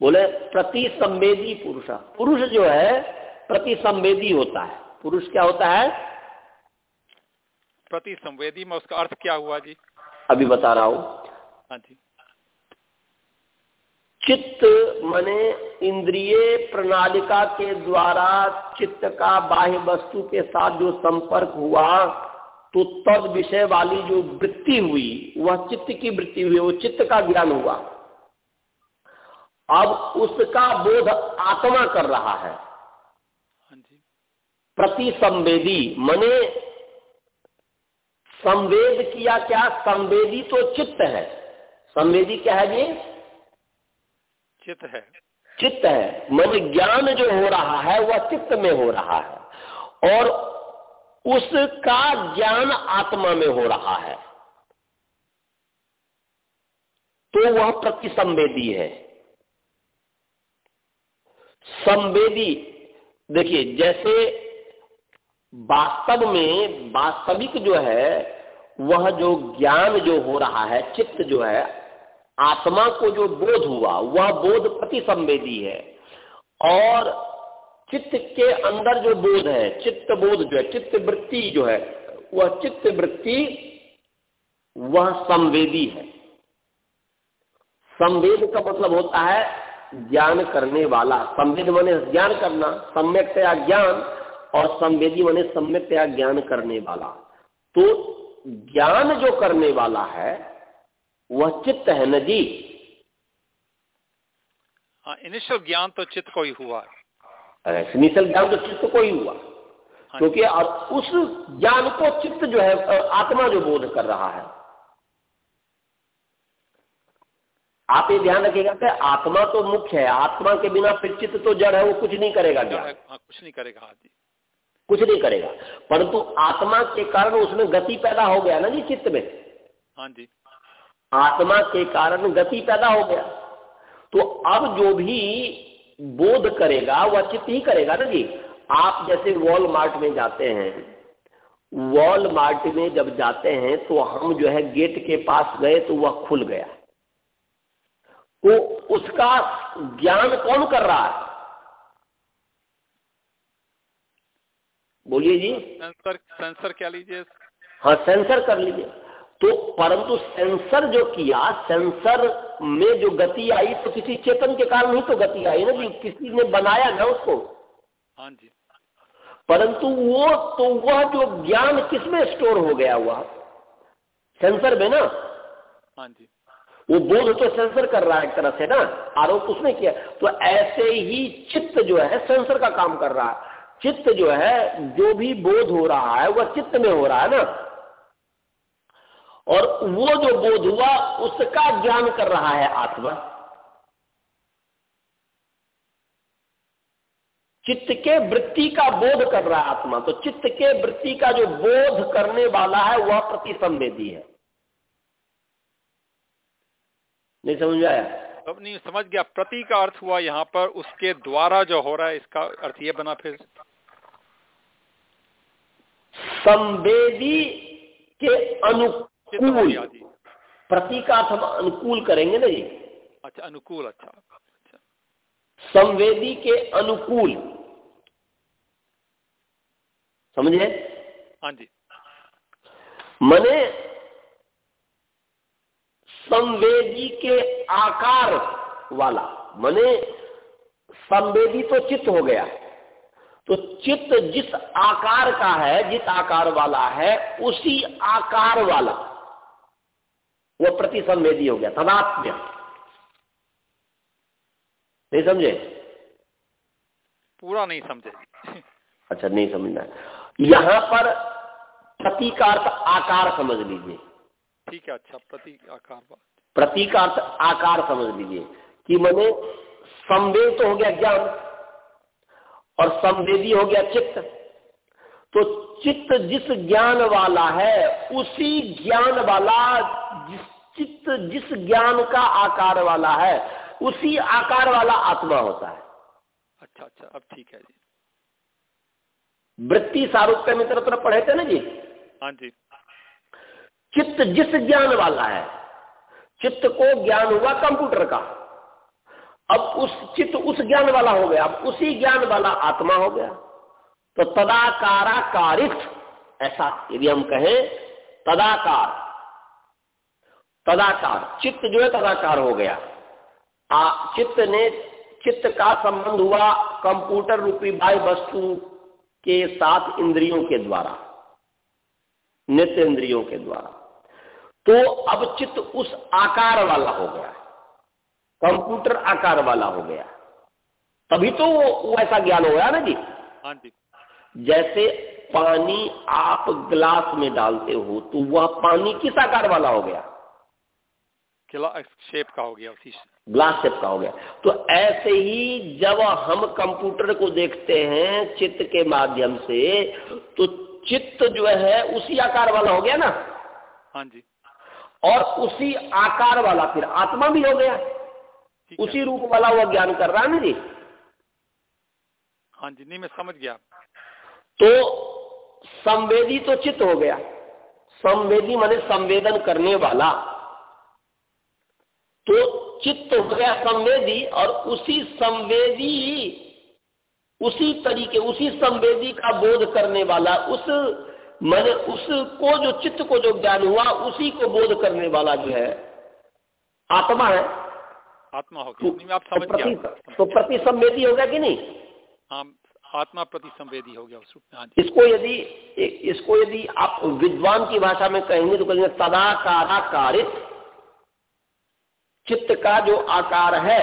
बोले प्रति संवेदी पुरुष। पुरुष जो है प्रति संवेदी होता है। पुरुष क्या होता है? प्रति संवेदी में उसका अर्थ क्या हुआ जी? अभी बता रहा हूँ। हाँ जी। चित्त मने इंद्रिय प्रणालिका के द्वारा चित्त का बाह्य वस्तु के साथ जो संपर्क हुआ तो तद विषय वाली जो वृत्ति हुई वह चित्त की वृत्ति हुई वो चित्त का ज्ञान हुआ। अब उसका बोध आत्मा कर रहा है। हाँ प्रति संवेदी मने संवेद किया क्या? संवेदी तो चित्त है। संवेदी क्या है जी? चित्त है। चित्त है। मन ज्ञान जो हो रहा है वह चित्त में हो रहा है। और उसका ज्ञान आत्मा में हो रहा है। तो वह प्रतिसंवेदी है। संवेदी, देखिए, जैसे वास्तव में, वास्तविक जो है, वह जो ज्ञान जो हो रहा है, चित्त जो है, आत्मा को जो बोध हुआ, वह बोध प्रतिसंवेदी है। और चित्त के अंदर जो बोध है, चित्त बोध जो है, चित्त वृत्ति जो है, वह चित्त वृत्ति, वह संवेदी है। संवेद का मतलब होता है ज्ञान करने वाला। संवेद मने ज्ञान करना सम्यकतया ज्ञान और संवेदी मने सम्यकतया ज्ञान करने वाला। तो ज्ञान जो करने वाला है, वह चित्त है न जी? हाँ इनिशियल ज्ञान तो चित्त को ही हुआ। इनिशियल ज्ञान तो चित्त को ही हुआ। हाँ क्योंकि अब उस ज्ञान को चित्त जो है आत्मा जो बोध कर रहा है। आप ये ध्यान रखिएगा कि आत्मा तो मुख्य है आत्मा के बिना फिर चित्त तो जड़ है वो कुछ नहीं करेगा ज्ञान। हाँ कुछ नहीं करेगा हाँ कुछ नहीं करेगा। परंतु आत्मा के कारण उसमें गति पैदा हो गया ना जी चित्त में। हाँ जी। आत्मा के कारण गति पैदा हो गया। तो अब जो भी बोध करेगा वह चित्त ही करेगा ना जी। आप जैसे वॉल मार्ट में जाते हैं वॉल मार्ट में जब जाते हैं तो हम जो है गेट के पास गए तो वह खुल गया। तो उसका ज्ञान कौन कर रहा है? बोलिए जी। सेंसर सेंसर क्या लीजिए? हाँ सेंसर कर लीजिए। तो परंतु सेंसर जो किया सेंसर में जो गति आई तो किसी चेतन के कारण ही तो गति आई ना जी किसी ने बनाया ना उसको। हाँ जी। परंतु वो तो वह जो ज्ञान किसमें स्टोर हो गया हुआ? सेंसर में ना। हाँ जी। वो बोध तो सेंसर कर रहा है एक तरह से ना आरोप उसने किया। तो ऐसे ही चित्त जो है सेंसर का काम कर रहा है। चित्त जो है जो भी बोध हो रहा है वह चित्त में हो रहा है ना। और वो जो बोध हुआ उसका ज्ञान कर रहा है आत्मा। चित्त के वृत्ति का बोध कर रहा है आत्मा। तो चित्त के वृत्ति का जो बोध करने वाला है वह प्रतिसंवेदी है। नहीं समझ आया? अब नहीं समझ गया। प्रति का अर्थ हुआ यहाँ पर उसके द्वारा जो हो रहा है इसका अर्थ ये बना फिर। संवेदी के अनुकूल गया जी प्रति का अर्थ हम अनुकूल करेंगे ना जी अच्छा अनुकूल अच्छा अच्छा। संवेदी के अनुकूल। समझे? हाँ जी। मने संवेदी के आकार वाला। मने संवेदी तो चित्त हो गया। तो चित्त जिस आकार का है जिस आकार वाला है उसी आकार वाला। वो प्रति संवेदी हो गया तदात्म्य। नहीं समझे? पूरा नहीं समझे। अच्छा नहीं समझना। यहाँ पर प्रतीकार्थ आकार समझ लीजिए। ठीक है अच्छा प्रति आकार प्रतीकार्थ आकार समझ लीजिए कि मैंने संवेद तो हो गया ज्ञान और संवेदी हो गया चित्त। तो चित्त जिस ज्ञान वाला है उसी ज्ञान वाला जिस चित्त जिस ज्ञान का आकार वाला है उसी आकार वाला आत्मा होता है। अच्छा अच्छा अब ठीक है जी। वृत्ति सारूप्य मित्र तरफ़ पढ़े थे ना जी? हाँ जी। चित्त जिस ज्ञान वाला है चित्त को ज्ञान हुआ कंप्यूटर का। अब उस चित्त उस ज्ञान वाला हो गया अब उसी ज्ञान वाला आत्मा हो गया। तो तदाकाराकारित ऐसा यदि हम कहें तदाकार। तदाकार। चित्त जो है तदाकार हो गया। आ, चित्त ने चित्त का संबंध हुआ कंप्यूटर रूपी बाह्य वस्तु के साथ इंद्रियों के द्वारा। नित्य इंद्रियों के द्वारा। तो अब चित्त उस आकार वाला हो गया। कंप्यूटर आकार वाला हो गया। तभी तो वो ऐसा ज्ञान हो गया ना जी? हाँ जी। जैसे पानी आप ग्लास में डालते हो तो वह पानी किस आकार वाला हो गया? शेप का हो गया उसी ग्लास शेप का हो गया। तो ऐसे ही जब हम कंप्यूटर को देखते हैं चित्त के माध्यम से तो चित्त जो है उसी आकार वाला हो गया ना? हाँ जी। और उसी आकार वाला फिर आत्मा भी हो गया। उसी रूप वाला वह ज्ञान कर रहा है ना जी? हाँ जी नहीं मैं समझ गया। तो संवेदी तो चित्त हो गया। संवेदी माने संवेदन करने वाला। तो चित्त हो गया संवेदी और उसी संवेदी उसी तरीके उसी संवेदी का बोध करने वाला उस मैंने उसको जो चित्त को जो ज्ञान हुआ उसी को बोध करने वाला जो है आत्मा है। आत्मा हो गया। तो, आप समझ तो गया तो प्रति संवेदी होगा कि नहीं? हाँ आत्मा प्रति संवेदी हो गया उस रूप में। इसको यदि इसको यदि आप विद्वान की भाषा में कहेंगे तो कहेंगे तदाकाराकारित चित्त का जो आकार है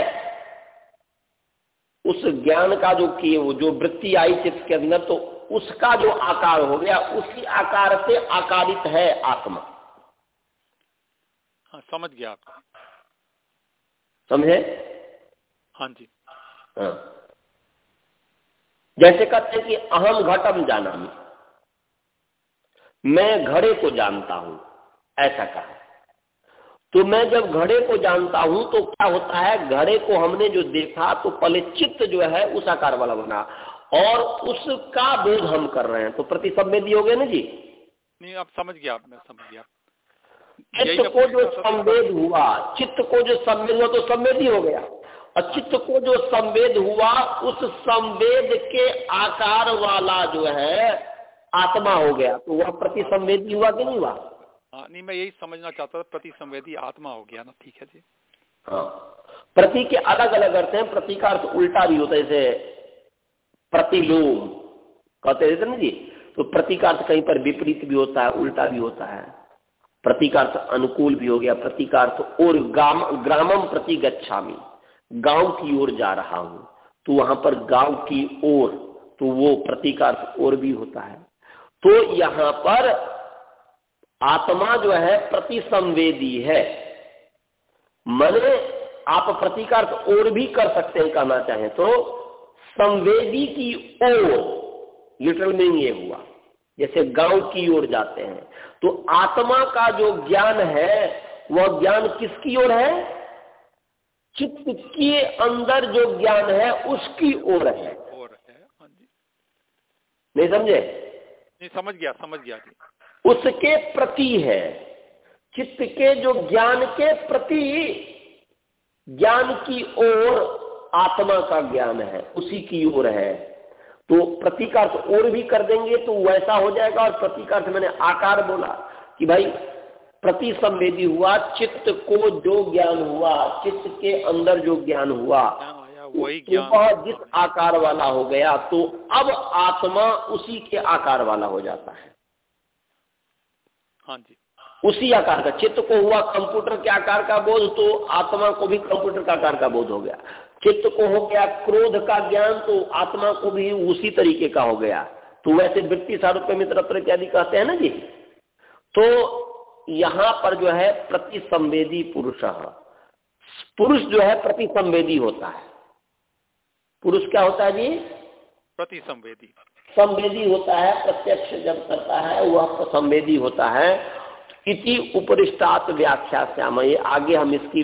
उस ज्ञान का जो किए वो जो वृत्ति आई चित्त के अंदर तो उसका जो आकार हो गया उसी आकार से आकारित है आत्मा। हाँ समझ गया आप समझे? हाँ जी। हाँ। जैसे कहते हैं कि अहम घटम जाना मैं घड़े को जानता हूँ ऐसा कहा। तो मैं जब घड़े को जानता हूँ तो क्या होता है? घड़े को हमने जो देखा तो पहले चित्त जो है उस आकार वाला बना। और उसका बोध हम कर रहे हैं। तो प्रति संवेदी हो गए ना जी? नहीं आप समझ गया मैं समझ गया। चित्त को जो संवेद हुआ चित्त को जो संवेद हुआ तो संवेदी हो गया। और चित्त को जो संवेद हुआ उस संवेद के आकार वाला जो है आत्मा हो गया। तो वह प्रति संवेदी हुआ कि नहीं हुआ? हाँ नहीं मैं यही समझना चाहता था प्रति संवेदी आत्मा हो गया ना ठीक है जी। हाँ। प्रति के अलग अलग अर्थ हैं प्रति का अर्थ उल्टा भी होता है जैसे प्रतिलोम कहते रहते ना जी? तो प्रतिकार्थ कहीं पर विपरीत भी होता है उल्टा भी होता है। प्रतिकार्थ अनुकूल भी हो गया प्रतिकार्थ और ग्रामम प्रति गच्छामी। गाँव की ओर जा रहा हूँ तो वहाँ पर गाँव की ओर तो वो प्रतिकार्थ और भी होता है। तो यहाँ पर आत्मा जो है प्रतिसंवेदी है। मन आप प्रतिकार और भी कर सकते हैं, कहना चाहें तो। संवेदी की ओर लिटरल मीनिंग ये हुआ, जैसे गाँव की ओर जाते हैं। तो आत्मा का जो ज्ञान है, वह ज्ञान किसकी ओर है? चित्त के अंदर जो ज्ञान है उसकी ओर है। हाँ नहीं समझे? नहीं समझ गया समझ गया उसके प्रति है। चित्त के जो ज्ञान के प्रति ज्ञान की ओर आत्मा का ज्ञान है उसी की ओर है। तो प्रतीकार्थ और भी कर देंगे तो वैसा हो जाएगा और प्रतीकार्थ मैंने आकार बोला कि भाई प्रति संवेदी हुआ चित्त को जो ज्ञान हुआ चित्त के अंदर जो ज्ञान हुआ वही ज्ञान। जिस आकार वाला हो गया तो अब आत्मा उसी के आकार वाला हो जाता है। हाँ जी। उसी आकार का चित्त को हुआ कंप्यूटर के आकार का बोध तो आत्मा को भी कंप्यूटर का आकार का बोध हो गया। चित्त को हो गया क्रोध का ज्ञान तो आत्मा को भी उसी तरीके का हो गया। तो वैसे वृत्ति सारूप्य मित्र इत्यादि कहते हैं ना जी? तो यहाँ पर जो है प्रति संवेदी पुरुष। पुरुष जो है प्रति संवेदी होता है। पुरुष क्या होता है जी? प्रति संवेदी संवेदी होता है प्रत्यक्ष जब करता है वह संवेदी होता है। इति उपरिष्टात व्याख्या श्याम ये आगे हम इसकी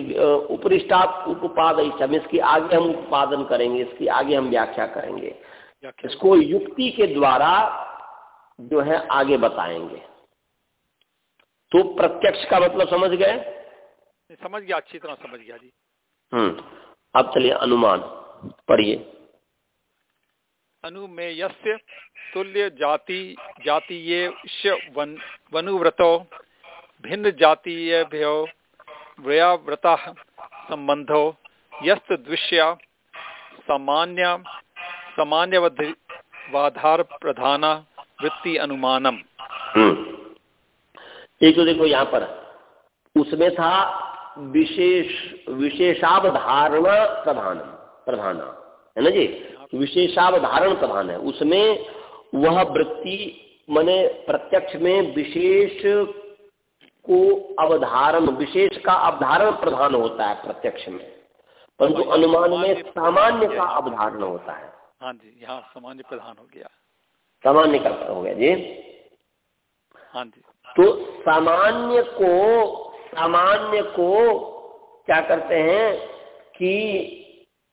उपरिष्टात उपाद हम इसकी आगे हम उत्पादन करेंगे इसकी आगे हम व्याख्या करेंगे। इसको युक्ति के द्वारा जो है आगे बताएँगे। तो प्रत्यक्ष का मतलब समझ गए? समझ गया अच्छी तरह समझ गया जी। हम्म अब चलिए अनुमान पढ़िए। अनुमेयस्य तुल्य जाति जातीय वन, वनुव्रतो भिन्न जातीय व्रयाव्रता संबंधो यस्त दृश्य सामान्य सामान्यवाधार प्रधान वृत्ति अनुमानम। हम्म। एक तो देखो यहाँ पर उसमें था विशेष विशेषावधारणा प्रधान प्रधान है ना जी? विशेषावधारण प्रधान है। उसमें वह वृत्ति मने प्रत्यक्ष में विशेष को अवधारण विशेष का अवधारण प्रधान होता है प्रत्यक्ष में। परंतु अनुमान में सामान्य का अवधारण होता है। हाँ जी यहाँ सामान्य प्रधान हो गया। सामान्य का हो गया जी। हाँ जी। तो सामान्य को सामान्य को क्या करते हैं कि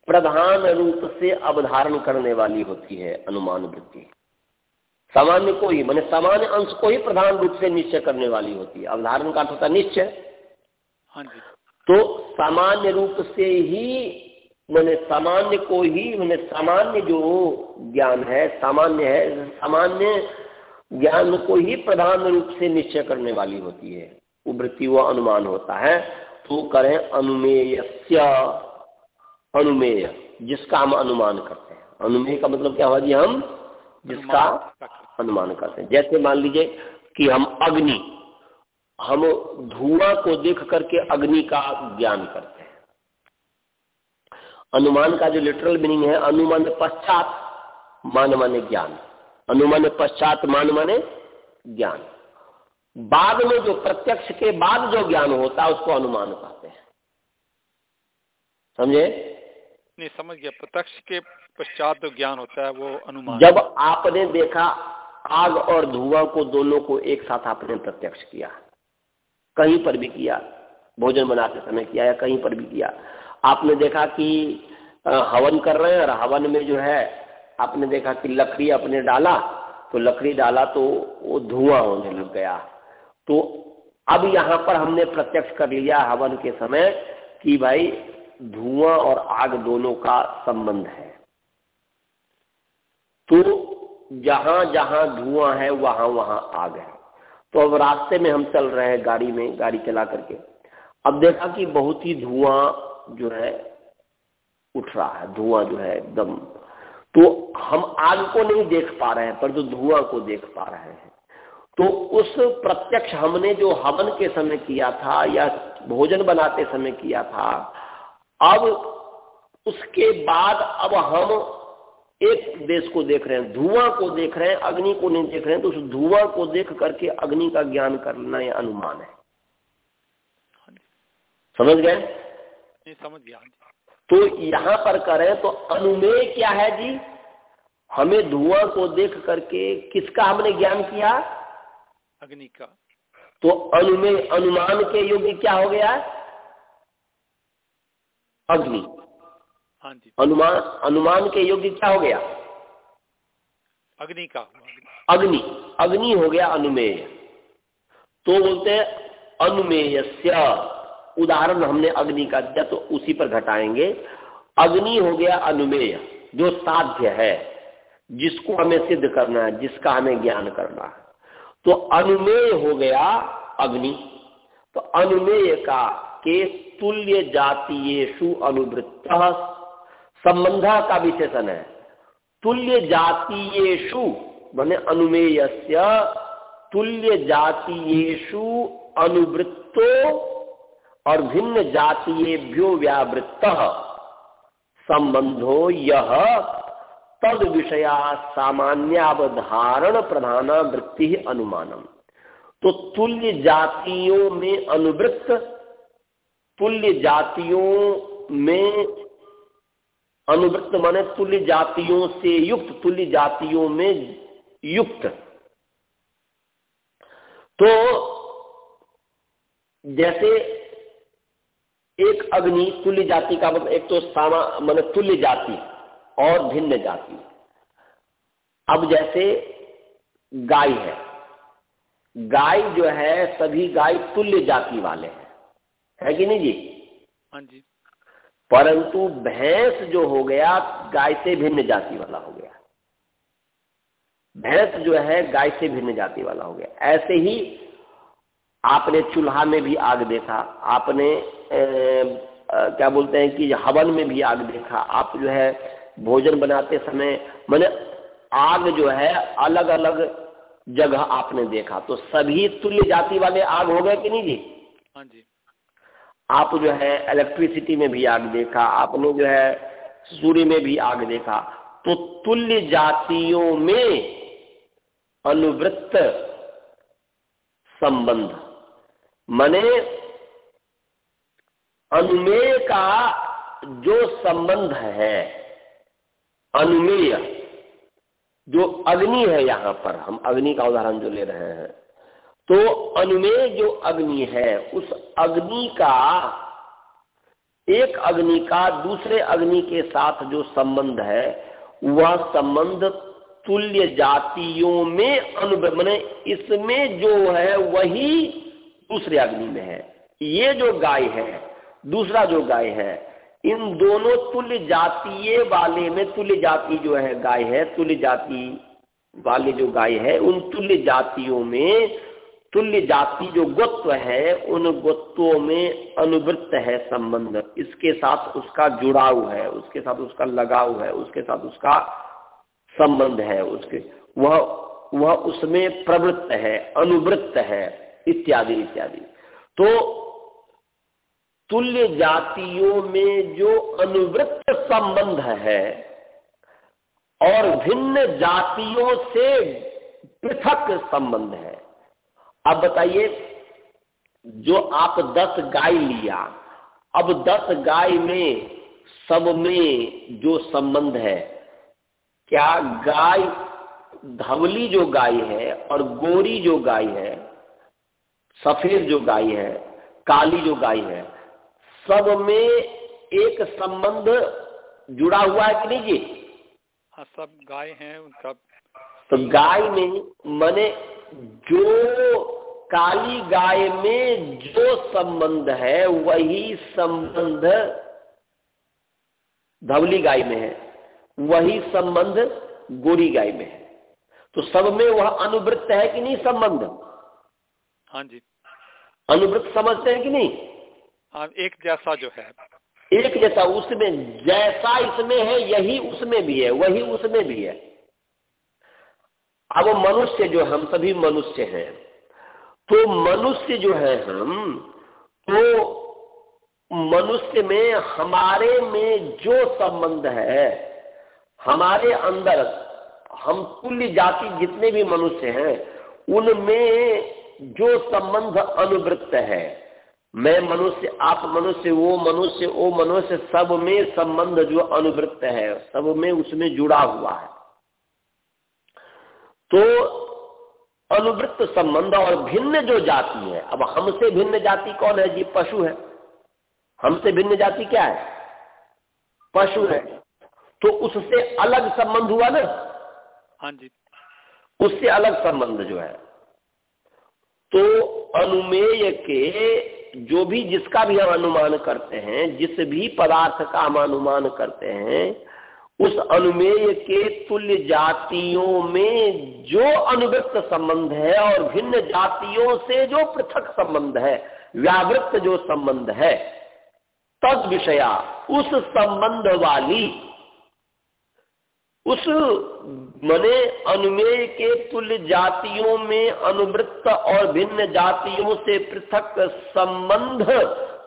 प्रधान रूप से अवधारण करने वाली होती है अनुमान वृत्ति। सामान्य को ही मैंने सामान्य अंश को ही प्रधान रूप से निश्चय करने वाली होती है। अवधारण का अर्थ होता है निश्चय। हाँ तो सामान्य रूप से ही मैंने सामान्य को ही मैंने सामान्य जो ज्ञान है सामान्य है सामान्य ज्ञान को ही प्रधान रूप से निश्चय करने वाली होती है। वृत्ति वो अनुमान होता है। तो करें अनुमेय अनुमेय जिसका हम अनुमान करते हैं। अनुमेय का मतलब क्या हुआ जी हम? जिसका अनुमान करते हैं। जैसे मान लीजिए कि हम अग्नि हम धुआँ को देख करके अग्नि का ज्ञान करते हैं। अनुमान का जो लिटरल मीनिंग है अनुमान पश्चात मान माने ज्ञान। अनुमान पश्चात मान माने ज्ञान। बाद में जो प्रत्यक्ष के बाद जो ज्ञान होता है उसको अनुमान कहते हैं। समझे? नहीं समझ गया। प्रत्यक्ष के पश्चात जो ज्ञान होता है वो अनुमान। जब आपने देखा आग और धुआँ को दोनों को एक साथ आपने प्रत्यक्ष किया कहीं पर भी किया भोजन बनाते समय किया या कहीं पर भी किया आपने देखा कि हवन कर रहे हैं और हवन में जो है आपने देखा कि लकड़ी अपने डाला तो लकड़ी डाला तो वो धुआँ होने लग गया। तो अब यहाँ पर हमने प्रत्यक्ष कर लिया हवन के समय कि भाई धुआँ और आग दोनों का संबंध है। तो जहाँ जहाँ धुआँ है, वहाँ वहाँ आग है। तो अब रास्ते में हम चल रहे हैं गाड़ी में, गाड़ी चला करके। अब देखा कि बहुत ही धुआँ जो है, उठ रहा है। धुआँ जो है एकदम तो हम आग को नहीं देख पा रहे हैं पर जो धुआँ को देख पा रहे हैं। तो उस प्रत्यक्ष हमने जो हवन के समय किया था या भोजन बनाते समय किया था अब उसके बाद अब हम एक देश को देख रहे हैं धुआँ को देख रहे हैं अग्नि को नहीं देख रहे हैं तो उस धुआँ को देख करके अग्नि का ज्ञान करना यह अनुमान है। समझ गए? समझ गया। तो यहाँ पर करें तो अनुमेय क्या है जी? हमें धुआँ को देख करके किसका हमने ज्ञान किया? अग्नि का। तो अनुमेय अनुमान के योग्य क्या हो गया? अग्नि। हाँ जी। अनुमान अनुमान के योग्य क्या हो गया? अग्नि का। अग्नि। अग्नि हो गया अनुमेय। तो बोलते हैं अनुमेय उदाहरण हमने अग्नि का दिया तो उसी पर घटाएँगे। अग्नि हो गया अनुमेय, जो साध्य है, जिसको हमें सिद्ध करना है, जिसका हमें ज्ञान करना है। तो अनुमेय हो गया अग्नि। तो अनुमेय का के तुल्य जातीयेशु अनुवृत्त संबंध का विशेषण है। तुल्य जातीयेशु मैंने अनुमेय तुल्य जातीयेशु अनुवृत्तो और भिन्न जातीयेभ्यो व्यावृत्त संबंधो यह तद विषया सामान्यावधारण प्रधान वृत्ति अनुमानम। तो तुल्य जातियों में अनुवृत्त, तुल्य जातियों में अनुवृत्त माने तुल्य जातियों से युक्त, तुल्य जातियों में युक्त। तो जैसे एक अग्नि तुल्य जाति का मतलब एक तो सामा मान तुल्य जाति और भिन्न जाति। अब जैसे गाय है। गाय जो है सभी गाय तुल्य जाति वाले हैं। है कि नहीं जी? हाँ जी। परंतु भैंस जो हो गया गाय से भिन्न जाति वाला हो गया। भैंस जो है गाय से भिन्न जाति वाला हो गया। ऐसे ही आपने चूल्हा में भी आग देखा आपने ए, आ, क्या बोलते हैं कि हवन में भी आग देखा आप जो है भोजन बनाते समय मैंने आग जो है अलग अलग जगह आपने देखा। तो सभी तुल्य जाति वाले आग हो गए कि नहीं जी? हाँ जी। आप जो है इलेक्ट्रिसिटी में भी आग देखा आपने जो है सूर्य में भी आग देखा। तो तुल्य जातियों में अनुवृत्त संबंध। मने अनुमेय का जो संबंध है, अनुमेय, जो अग्नि है यहाँ पर, हम अग्नि का उदाहरण जो ले रहे हैं तो अनुमेय जो अग्नि है, उस अग्नि का, एक अग्नि का दूसरे अग्नि के साथ जो संबंध है, वह संबंध तुल्य जातियों में अनुभव मैंने इसमें जो है वही दूसरे अग्नि में है। ये जो गाय है, दूसरा जो गाय है, इन दोनों तुल्य जातीय वाले में तुल्य जाति जो है, गाय है, तुल्य जाति वाले जो गाय है, उन तुल्य जातियों में तुल्य जाति जो गोत्व है, उन गोत्वों में अनुवृत्त है संबंध। इसके साथ उसका जुड़ाव है, उसके साथ उसका लगाव है, उसके साथ उसका संबंध है, उसके, वह वह उसमें प्रवृत्त है, अनुवृत्त है। इत्यादि इत्यादि। तो तुल्य जातियों में जो अनुवृत्त संबंध है और भिन्न जातियों से पृथक संबंध है। अब बताइए, जो आप दस गाय लिया, अब दस गाय में, सब में जो संबंध है, क्या गाय, धवली जो गाय है और गोरी जो गाय है सफ़ेद जो गाय है काली जो गाय है सब में एक संबंध जुड़ा हुआ है कि नहीं जी? हाँ सब गाय हैं उनका तो गाय में माने जो काली गाय में जो संबंध है वही संबंध धवली गाय में है वही संबंध गोरी गाय में है। तो सब में वह अनुवृत्त है कि नहीं संबंध? हाँ जी। अनुवृत्त समझते हैं कि नहीं? हाँ एक जैसा जो है। एक जैसा उसमें जैसा इसमें है यही उसमें भी है वही उसमें भी है। अब मनुष्य जो हम सभी मनुष्य हैं। तो मनुष्य जो है हम तो मनुष्य में हमारे में जो संबंध है हमारे अंदर हम तुल्य जाति जितने भी मनुष्य हैं उनमें जो संबंध अनुवृत्त है मैं मनुष्य आप मनुष्य वो मनुष्य वो मनुष्य सब में संबंध जो अनुवृत्त है सब में उसमें जुड़ा हुआ है। तो अनुवृत्त संबंध और भिन्न जो जाति है अब हमसे भिन्न जाति कौन है? जी पशु है। हमसे भिन्न जाति क्या है? पशु है। तो उससे अलग संबंध हुआ ना? हाँ जी। उससे अलग संबंध जो है। तो अनुमेय के जो भी जिसका भी हम अनुमान करते हैं, जिस भी पदार्थ का हम अनुमान करते हैं, उस अनुमेय के तुल्य जातियों में जो अनुवृत्त संबंध है और भिन्न जातियों से जो पृथक संबंध है, व्यावृत्त जो संबंध है, तद विषया उस संबंध वाली उस मने अनुमेय के तुल्य जातियों में अनुवृत्त और भिन्न जातियों से पृथक संबंध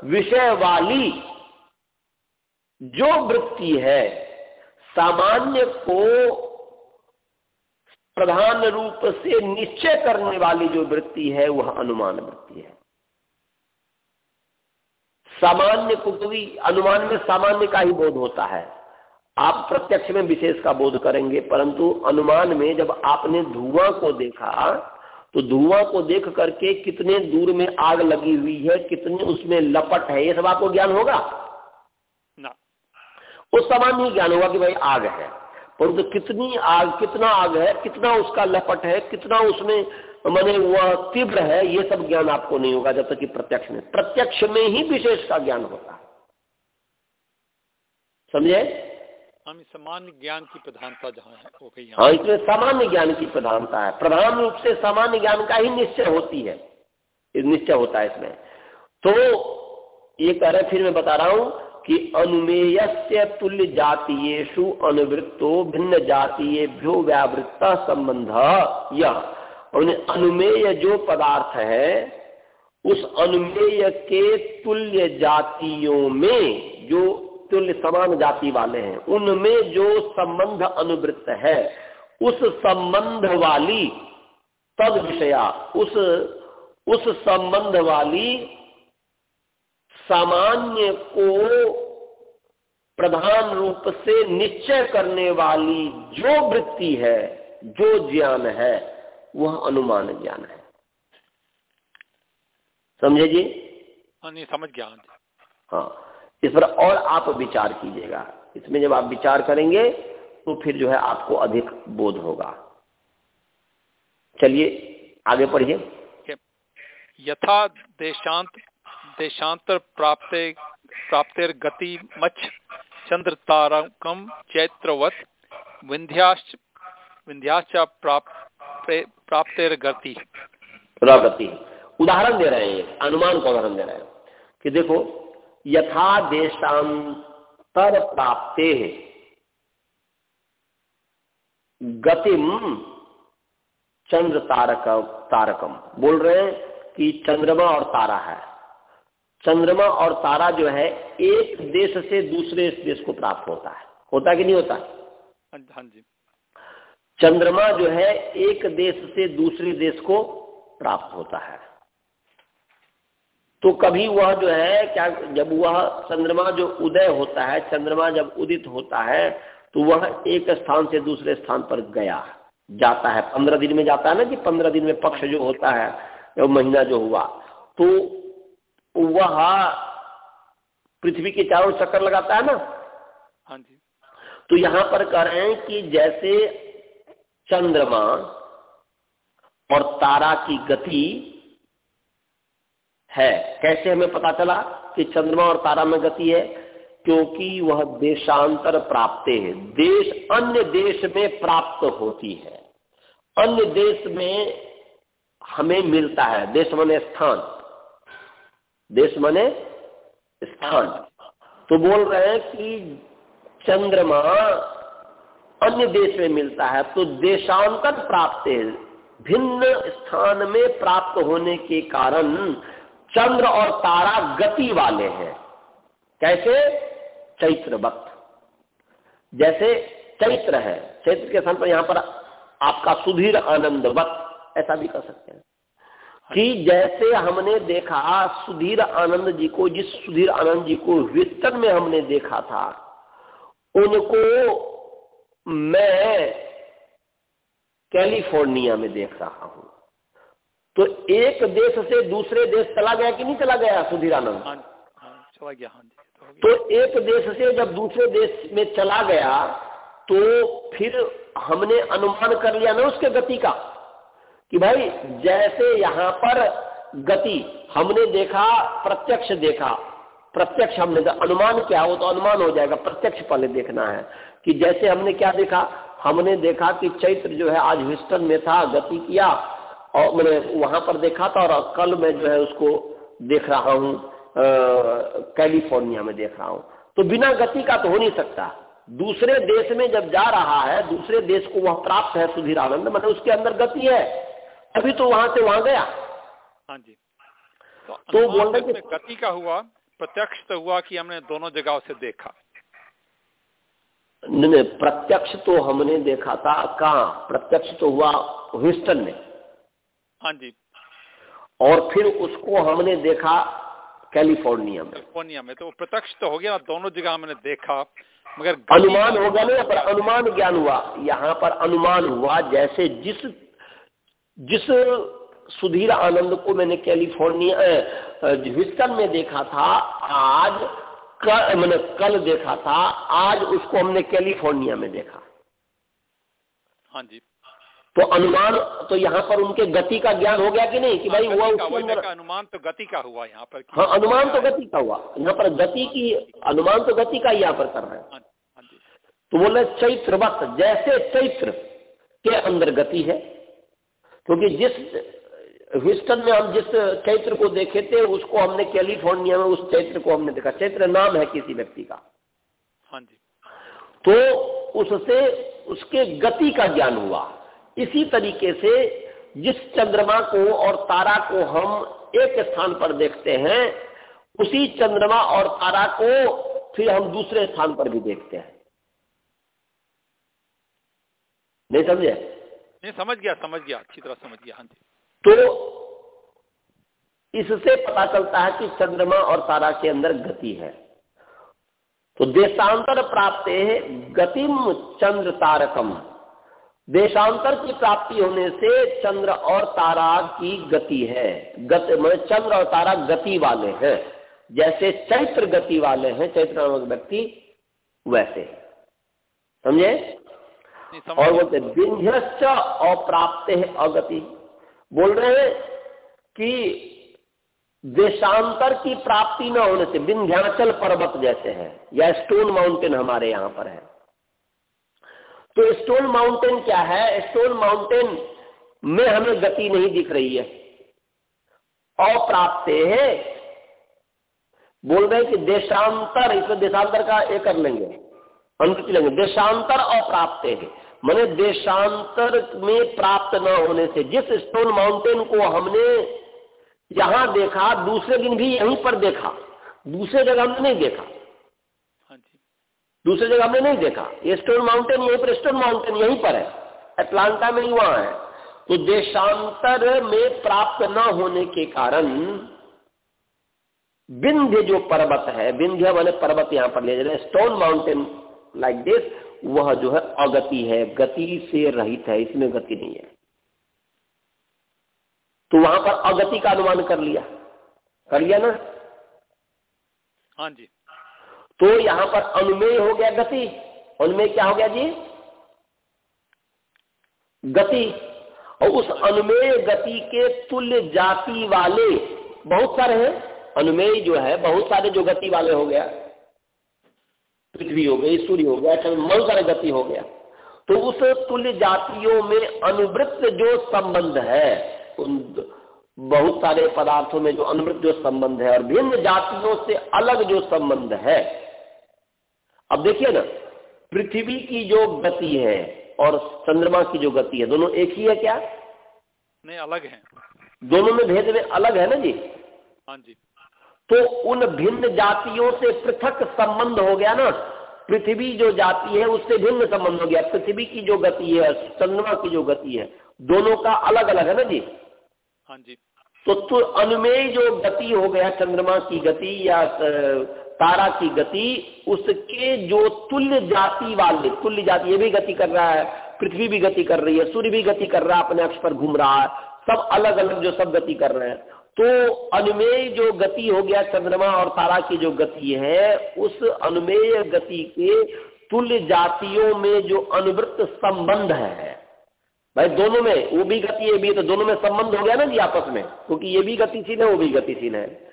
विषय वाली जो वृत्ति है, सामान्य को प्रधान रूप से निश्चय करने वाली जो वृत्ति है, वह अनुमान वृत्ति है। सामान्य को भी अनुमान में सामान्य का ही बोध होता है। आप प्रत्यक्ष में विशेष का बोध करेंगे परंतु अनुमान में जब आपने धुआँ को देखा तो धुआँ को देख करके कितने दूर में आग लगी हुई है कितने उसमें लपट है ये सब आपको ज्ञान होगा? ना। उस सामान्य ज्ञान होगा कि भाई आग है। परंतु कितनी आग कितना आग है कितना उसका लपट है कितना उसमें मैंने वह तीव्र है ये सब ज्ञान आपको नहीं होगा जब तक कि प्रत्यक्ष में। प्रत्यक्ष में ही विशेष का ज्ञान होता। है समझे? सामान्य ज्ञान की प्रधानता जहाँ है वो कहीं हाँ इसमें सामान्य ज्ञान की प्रधानता है। प्रधान रूप से सामान्य ज्ञान का ही निश्चय होती है। निश्चय होता है इसमें। तो ये कह रहे फिर मैं बता रहा हूँ कि अनुमेय से तुल्य जातीयेशु अनुवृत्तो भिन्न जातीय भ्यो व्यावृत्ता संबंध यह। अनुमेय जो पदार्थ है उस अनुमेय के तुल्य जातियों में जो तुल्य समान जाति वाले हैं। उनमें जो संबंध अनुवृत्त है उस संबंध वाली तद विषया उस उस संबंध वाली सामान्य को प्रधान रूप से निश्चय करने वाली जो वृत्ति है जो ज्ञान है वह अनुमान ज्ञान है। समझे जी? हाँ नहीं समझ गया। हाँ। इस पर और आप विचार कीजिएगा। इसमें जब आप विचार करेंगे तो फिर जो है आपको अधिक बोध होगा। चलिए आगे पढ़िए। यथा देशांत देशांतर प्राप्त प्राप्तिर गति मच चंद्र तारकम चैत्रवत विंध्याश्च विंध्याश्च प्राप्तिर गति प्रगति उदाहरण दे रहे हैं अनुमान का उदाहरण दे रहे हैं कि देखो यथा देशांतर प्राप्ते गतिम चंद्र तारक तारकम। बोल रहे हैं कि चंद्रमा और तारा है। चंद्रमा और तारा जो है एक देश से दूसरे देश को प्राप्त होता है। होता कि नहीं होता? हाँ जी। चंद्रमा जो है एक देश से दूसरे देश को प्राप्त होता है। तो कभी वह जो है क्या जब वह चंद्रमा जो उदय होता है चंद्रमा जब उदित होता है तो वह एक स्थान से दूसरे स्थान पर गया। जाता है। पंद्रह दिन में जाता है ना कि पंद्रह दिन में पक्ष जो होता है जो महीना जो हुआ। तो वह पृथ्वी के चारों चक्कर लगाता है ना? हाँ जी। तो यहाँ पर कह रहे हैं कि जैसे चंद्रमा और तारा की गति है। कैसे हमें पता चला कि चंद्रमा और तारा में गति है? क्योंकि वह देशांतर प्राप्त है। देश अन्य देश में प्राप्त होती है। अन्य देश में हमें मिलता है। देश मने स्थान। देश मने स्थान। तो बोल रहे हैं कि चंद्रमा अन्य देश में मिलता है तो देशांतर प्राप्त है। भिन्न स्थान में प्राप्त होने के कारण चंद्र और तारा गति वाले हैं। कैसे? चैत्र वक्त जैसे चैत्र है, चैत्र के स्थान पर यहाँ पर आपका सुधीर आनंद वक्त, ऐसा भी कर सकते हैं। कि जैसे हमने देखा, सुधीर आनंद जी को, जिस सुधीर आनंद जी को ह्यूस्टन में हमने देखा था, उनको मैं कैलिफ़ोर्निया में देख रहा हूँ। तो एक देश से दूसरे देश चला गया कि नहीं चला गया सुधीरानंद हाँ, हाँ, चला गया हाँ तो एक देश से जब दूसरे देश में चला गया तो फिर हमने अनुमान कर लिया ना उसके गति का कि भाई जैसे यहाँ पर गति हमने देखा प्रत्यक्ष देखा प्रत्यक्ष हमने अनुमान क्या हो तो अनुमान हो जाएगा प्रत्यक्ष पहले देखना है कि जैसे हमने क्या देखा? हमने देखा कि चैत्र जो है आज ह्यूस्टन में था गति किया और मैंने वहाँ पर देखा था और कल मैं जो है उसको देख रहा हूँ कैलिफ़ोर्निया में देख रहा हूँ। तो बिना गति का तो हो नहीं सकता। दूसरे देश में जब जा रहा है दूसरे देश को वह प्राप्त है सुधीर आनंद मतलब उसके अंदर गति है। अभी तो वहाँ से वहाँ गया। हाँ जी। तो, तो बोल रहे गति का हुआ प्रत्यक्ष तो हुआ कि हमने दोनों जगह से देखा। नहीं प्रत्यक्ष तो हमने देखा था। कहा? प्रत्यक्ष तो हुआ ह्यूस्टन में। हाँ जी। और फिर उसको हमने देखा कैलिफ़ोर्निया में। कैलिफ़ोर्निया में तो प्रत्यक्ष तो हो गया दोनों जगह हमने देखा मगर अनुमान हो गया ना पर अनुमान ज्ञान हुआ। यहाँ पर अनुमान हुआ जैसे जिस जिस सुधीर आनंद को मैंने कैलिफ़ोर्निया ह्यूस्टन में देखा था आज कल मैंने कल देखा था आज उसको हमने कैलिफ़ोर्निया में देखा। हाँ जी। तो अनुमान तो यहाँ पर उनके गति का ज्ञान हो गया कि नहीं कि भाई हुआ उसके अंदर अनुमान तो गति का हुआ यहाँ पर हाँ अनुमान तो गति का हुआ। यहाँ पर गति की अनुमान तो गति का यहाँ पर कर रहे हैं। हाँ, हाँ तो बोले चैत्र वक्त जैसे चैत्र के अंदर गति है क्योंकि जिस ह्यूस्टन में हम जिस चैत्र को देखे थे उसको हमने कैलिफ़ोर्निया में उस चैत्र को हमने देखा। चैत्र नाम है किसी व्यक्ति का। हाँ जी। तो उससे उसके गति का ज्ञान हुआ। इसी तरीके से जिस चंद्रमा को और तारा को हम एक स्थान पर देखते हैं उसी चंद्रमा और तारा को फिर हम दूसरे स्थान पर भी देखते हैं। नहीं समझे? नहीं समझ गया समझ गया। अच्छी तरह समझ गया हाँ जी। तो इससे पता चलता है कि चंद्रमा और तारा के अंदर गति है। तो देशांतर प्राप्त है गतिम चंद्र तारकम। देशांतर की प्राप्ति होने से चंद्र और तारा की गति है। गति मतलब चंद्र और तारा गति वाले हैं। जैसे चैत्र गति वाले हैं चैत्र नामक व्यक्ति वैसे। समझे? और बोलते विंध्यश्च अप्राप्त है अगति। बोल रहे हैं कि देशांतर की प्राप्ति न होने से विंध्याचल पर्वत जैसे है या स्टोन माउंटेन हमारे यहाँ पर है। तो स्टोन माउंटेन क्या है? स्टोन माउंटेन में हमें गति नहीं दिख रही है। अप्राप्त है। बोल रहे कि देशांतर इसमें देशांतर का एक कर लेंगे। अंत लेंगे देशांतर अप्राप्त है। मैंने देशांतर में प्राप्त न होने से, जिस स्टोन माउंटेन को हमने यहाँ देखा, दूसरे दिन भी यहीं पर देखा, दूसरे जगह हमने नहीं देखा। दूसरे जगह हमने नहीं देखा। ये स्टोन माउंटेन यहीं पर स्टोन माउंटेन यहीं पर है। अटलांटा में ही वहाँ है। तो देशांतर में प्राप्त न होने के कारण विंध्य जो पर्वत है, विंध्य वाले पर्वत यहाँ पर ले जा रहे स्टोन माउंटेन लाइक दिस वह जो है अगति है। गति से रहित है, इसमें गति नहीं है। तो वहाँ पर अगति का अनुमान कर लिया। कर लिया ना? हाँ जी। तो यहाँ पर अनुमेय हो गया गति। अनुमेय क्या हो गया जी? गति। और उस अनुमेय गति के तुल्य जाति वाले बहुत सारे हैं। अनुमेय जो है, बहुत सारे जो गति वाले हो गया। पृथ्वी हो गई, सूर्य हो गया बहुत सारे गति हो गया। तो उस तुल्य जातियों में अनुवृत्त जो संबंध है, उन बहुत सारे पदार्थों में जो अनुवृत्त जो संबंध है और भिन्न जातियों से अलग जो संबंध है अब देखिए ना पृथ्वी की जो गति है और चंद्रमा की जो गति है दोनों एक ही है क्या? नहीं अलग है। दोनों में भेद में अलग है ना जी? हाँ जी। तो उन भिन्न जातियों से पृथक संबंध हो गया ना। पृथ्वी जो जाति है उससे भिन्न संबंध हो गया। पृथ्वी की जो गति है चंद्रमा की जो गति है दोनों का अलग अलग है ना जी? हाँ जी। तो, तो अनुमेय जो गति हो गया चंद्रमा की गति या तारा की गति, उसके जो तुल्य जाति वाले, तुल्य जाति, ये भी गति कर रहा है, पृथ्वी भी गति कर रही है, सूर्य भी गति कर रहा है, अपने अक्ष पर घूम रहा है, सब अलग अलग जो सब गति कर रहे हैं। तो अनुमेय जो गति हो गया चंद्रमा और तारा की जो गति है, उस अनुमेय गति के तुल्य जातियों में जो अनुवृत्त संबंध है, भाई दोनों में, वो भी गति ये भी तो दोनों में संबंध हो गया ना जी आपस में, क्योंकि ये भी गतिशील है, वो भी गतिशील है।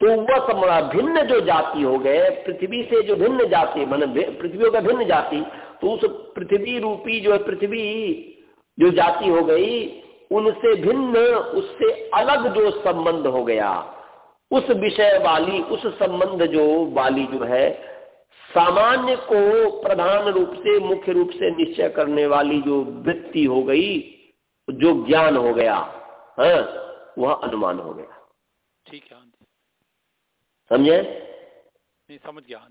तो वह भिन्न जो जाति हो गए, पृथ्वी से जो भिन्न जाति, मान पृथ्वी का भिन्न जाति तो उस पृथ्वी रूपी जो है पृथ्वी जो जाति हो गई, उनसे भिन्न, उससे अलग जो संबंध हो गया। उस विषय वाली, उस संबंध जो वाली जो है, सामान्य को प्रधान रूप से, मुख्य रूप से निश्चय करने वाली जो वृत्ति हो गई, जो ज्ञान हो गया, है, वह अनुमान हो गया। ठीक है हाँ समझे? नहीं समझ गया हाँ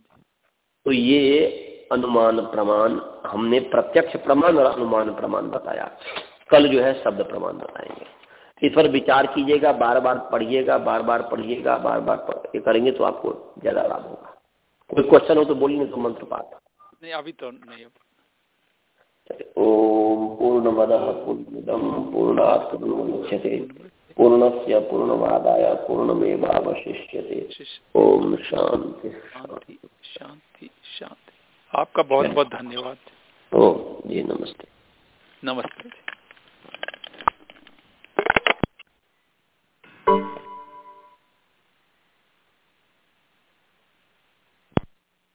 तो ये अनुमान प्रमाण हमने प्रत्यक्ष प्रमाण और अनुमान प्रमाण बताया। कल जो है शब्द प्रमाण बताएँगे। इस पर विचार कीजिएगा बार बार पढ़िएगा बार बार पढ़िएगा बार बार करेंगे तो आपको ज़्यादा लाभ होगा। कोई क्वेश्चन हो तो बोलिए तो मंत्र पाठ नहीं अभी तो नहीं ओम पूर्ण पूर्णमद पूर्णमिदम पूर्णात् पूर्णमुदच्यते पूर्णस्य पूर्णमादाय पूर्णमेवावशिष्यते। ओम शांति। शांति शांति शांति। आपका बहुत बहुत धन्यवाद। ओम जी नमस्ते। नमस्ते।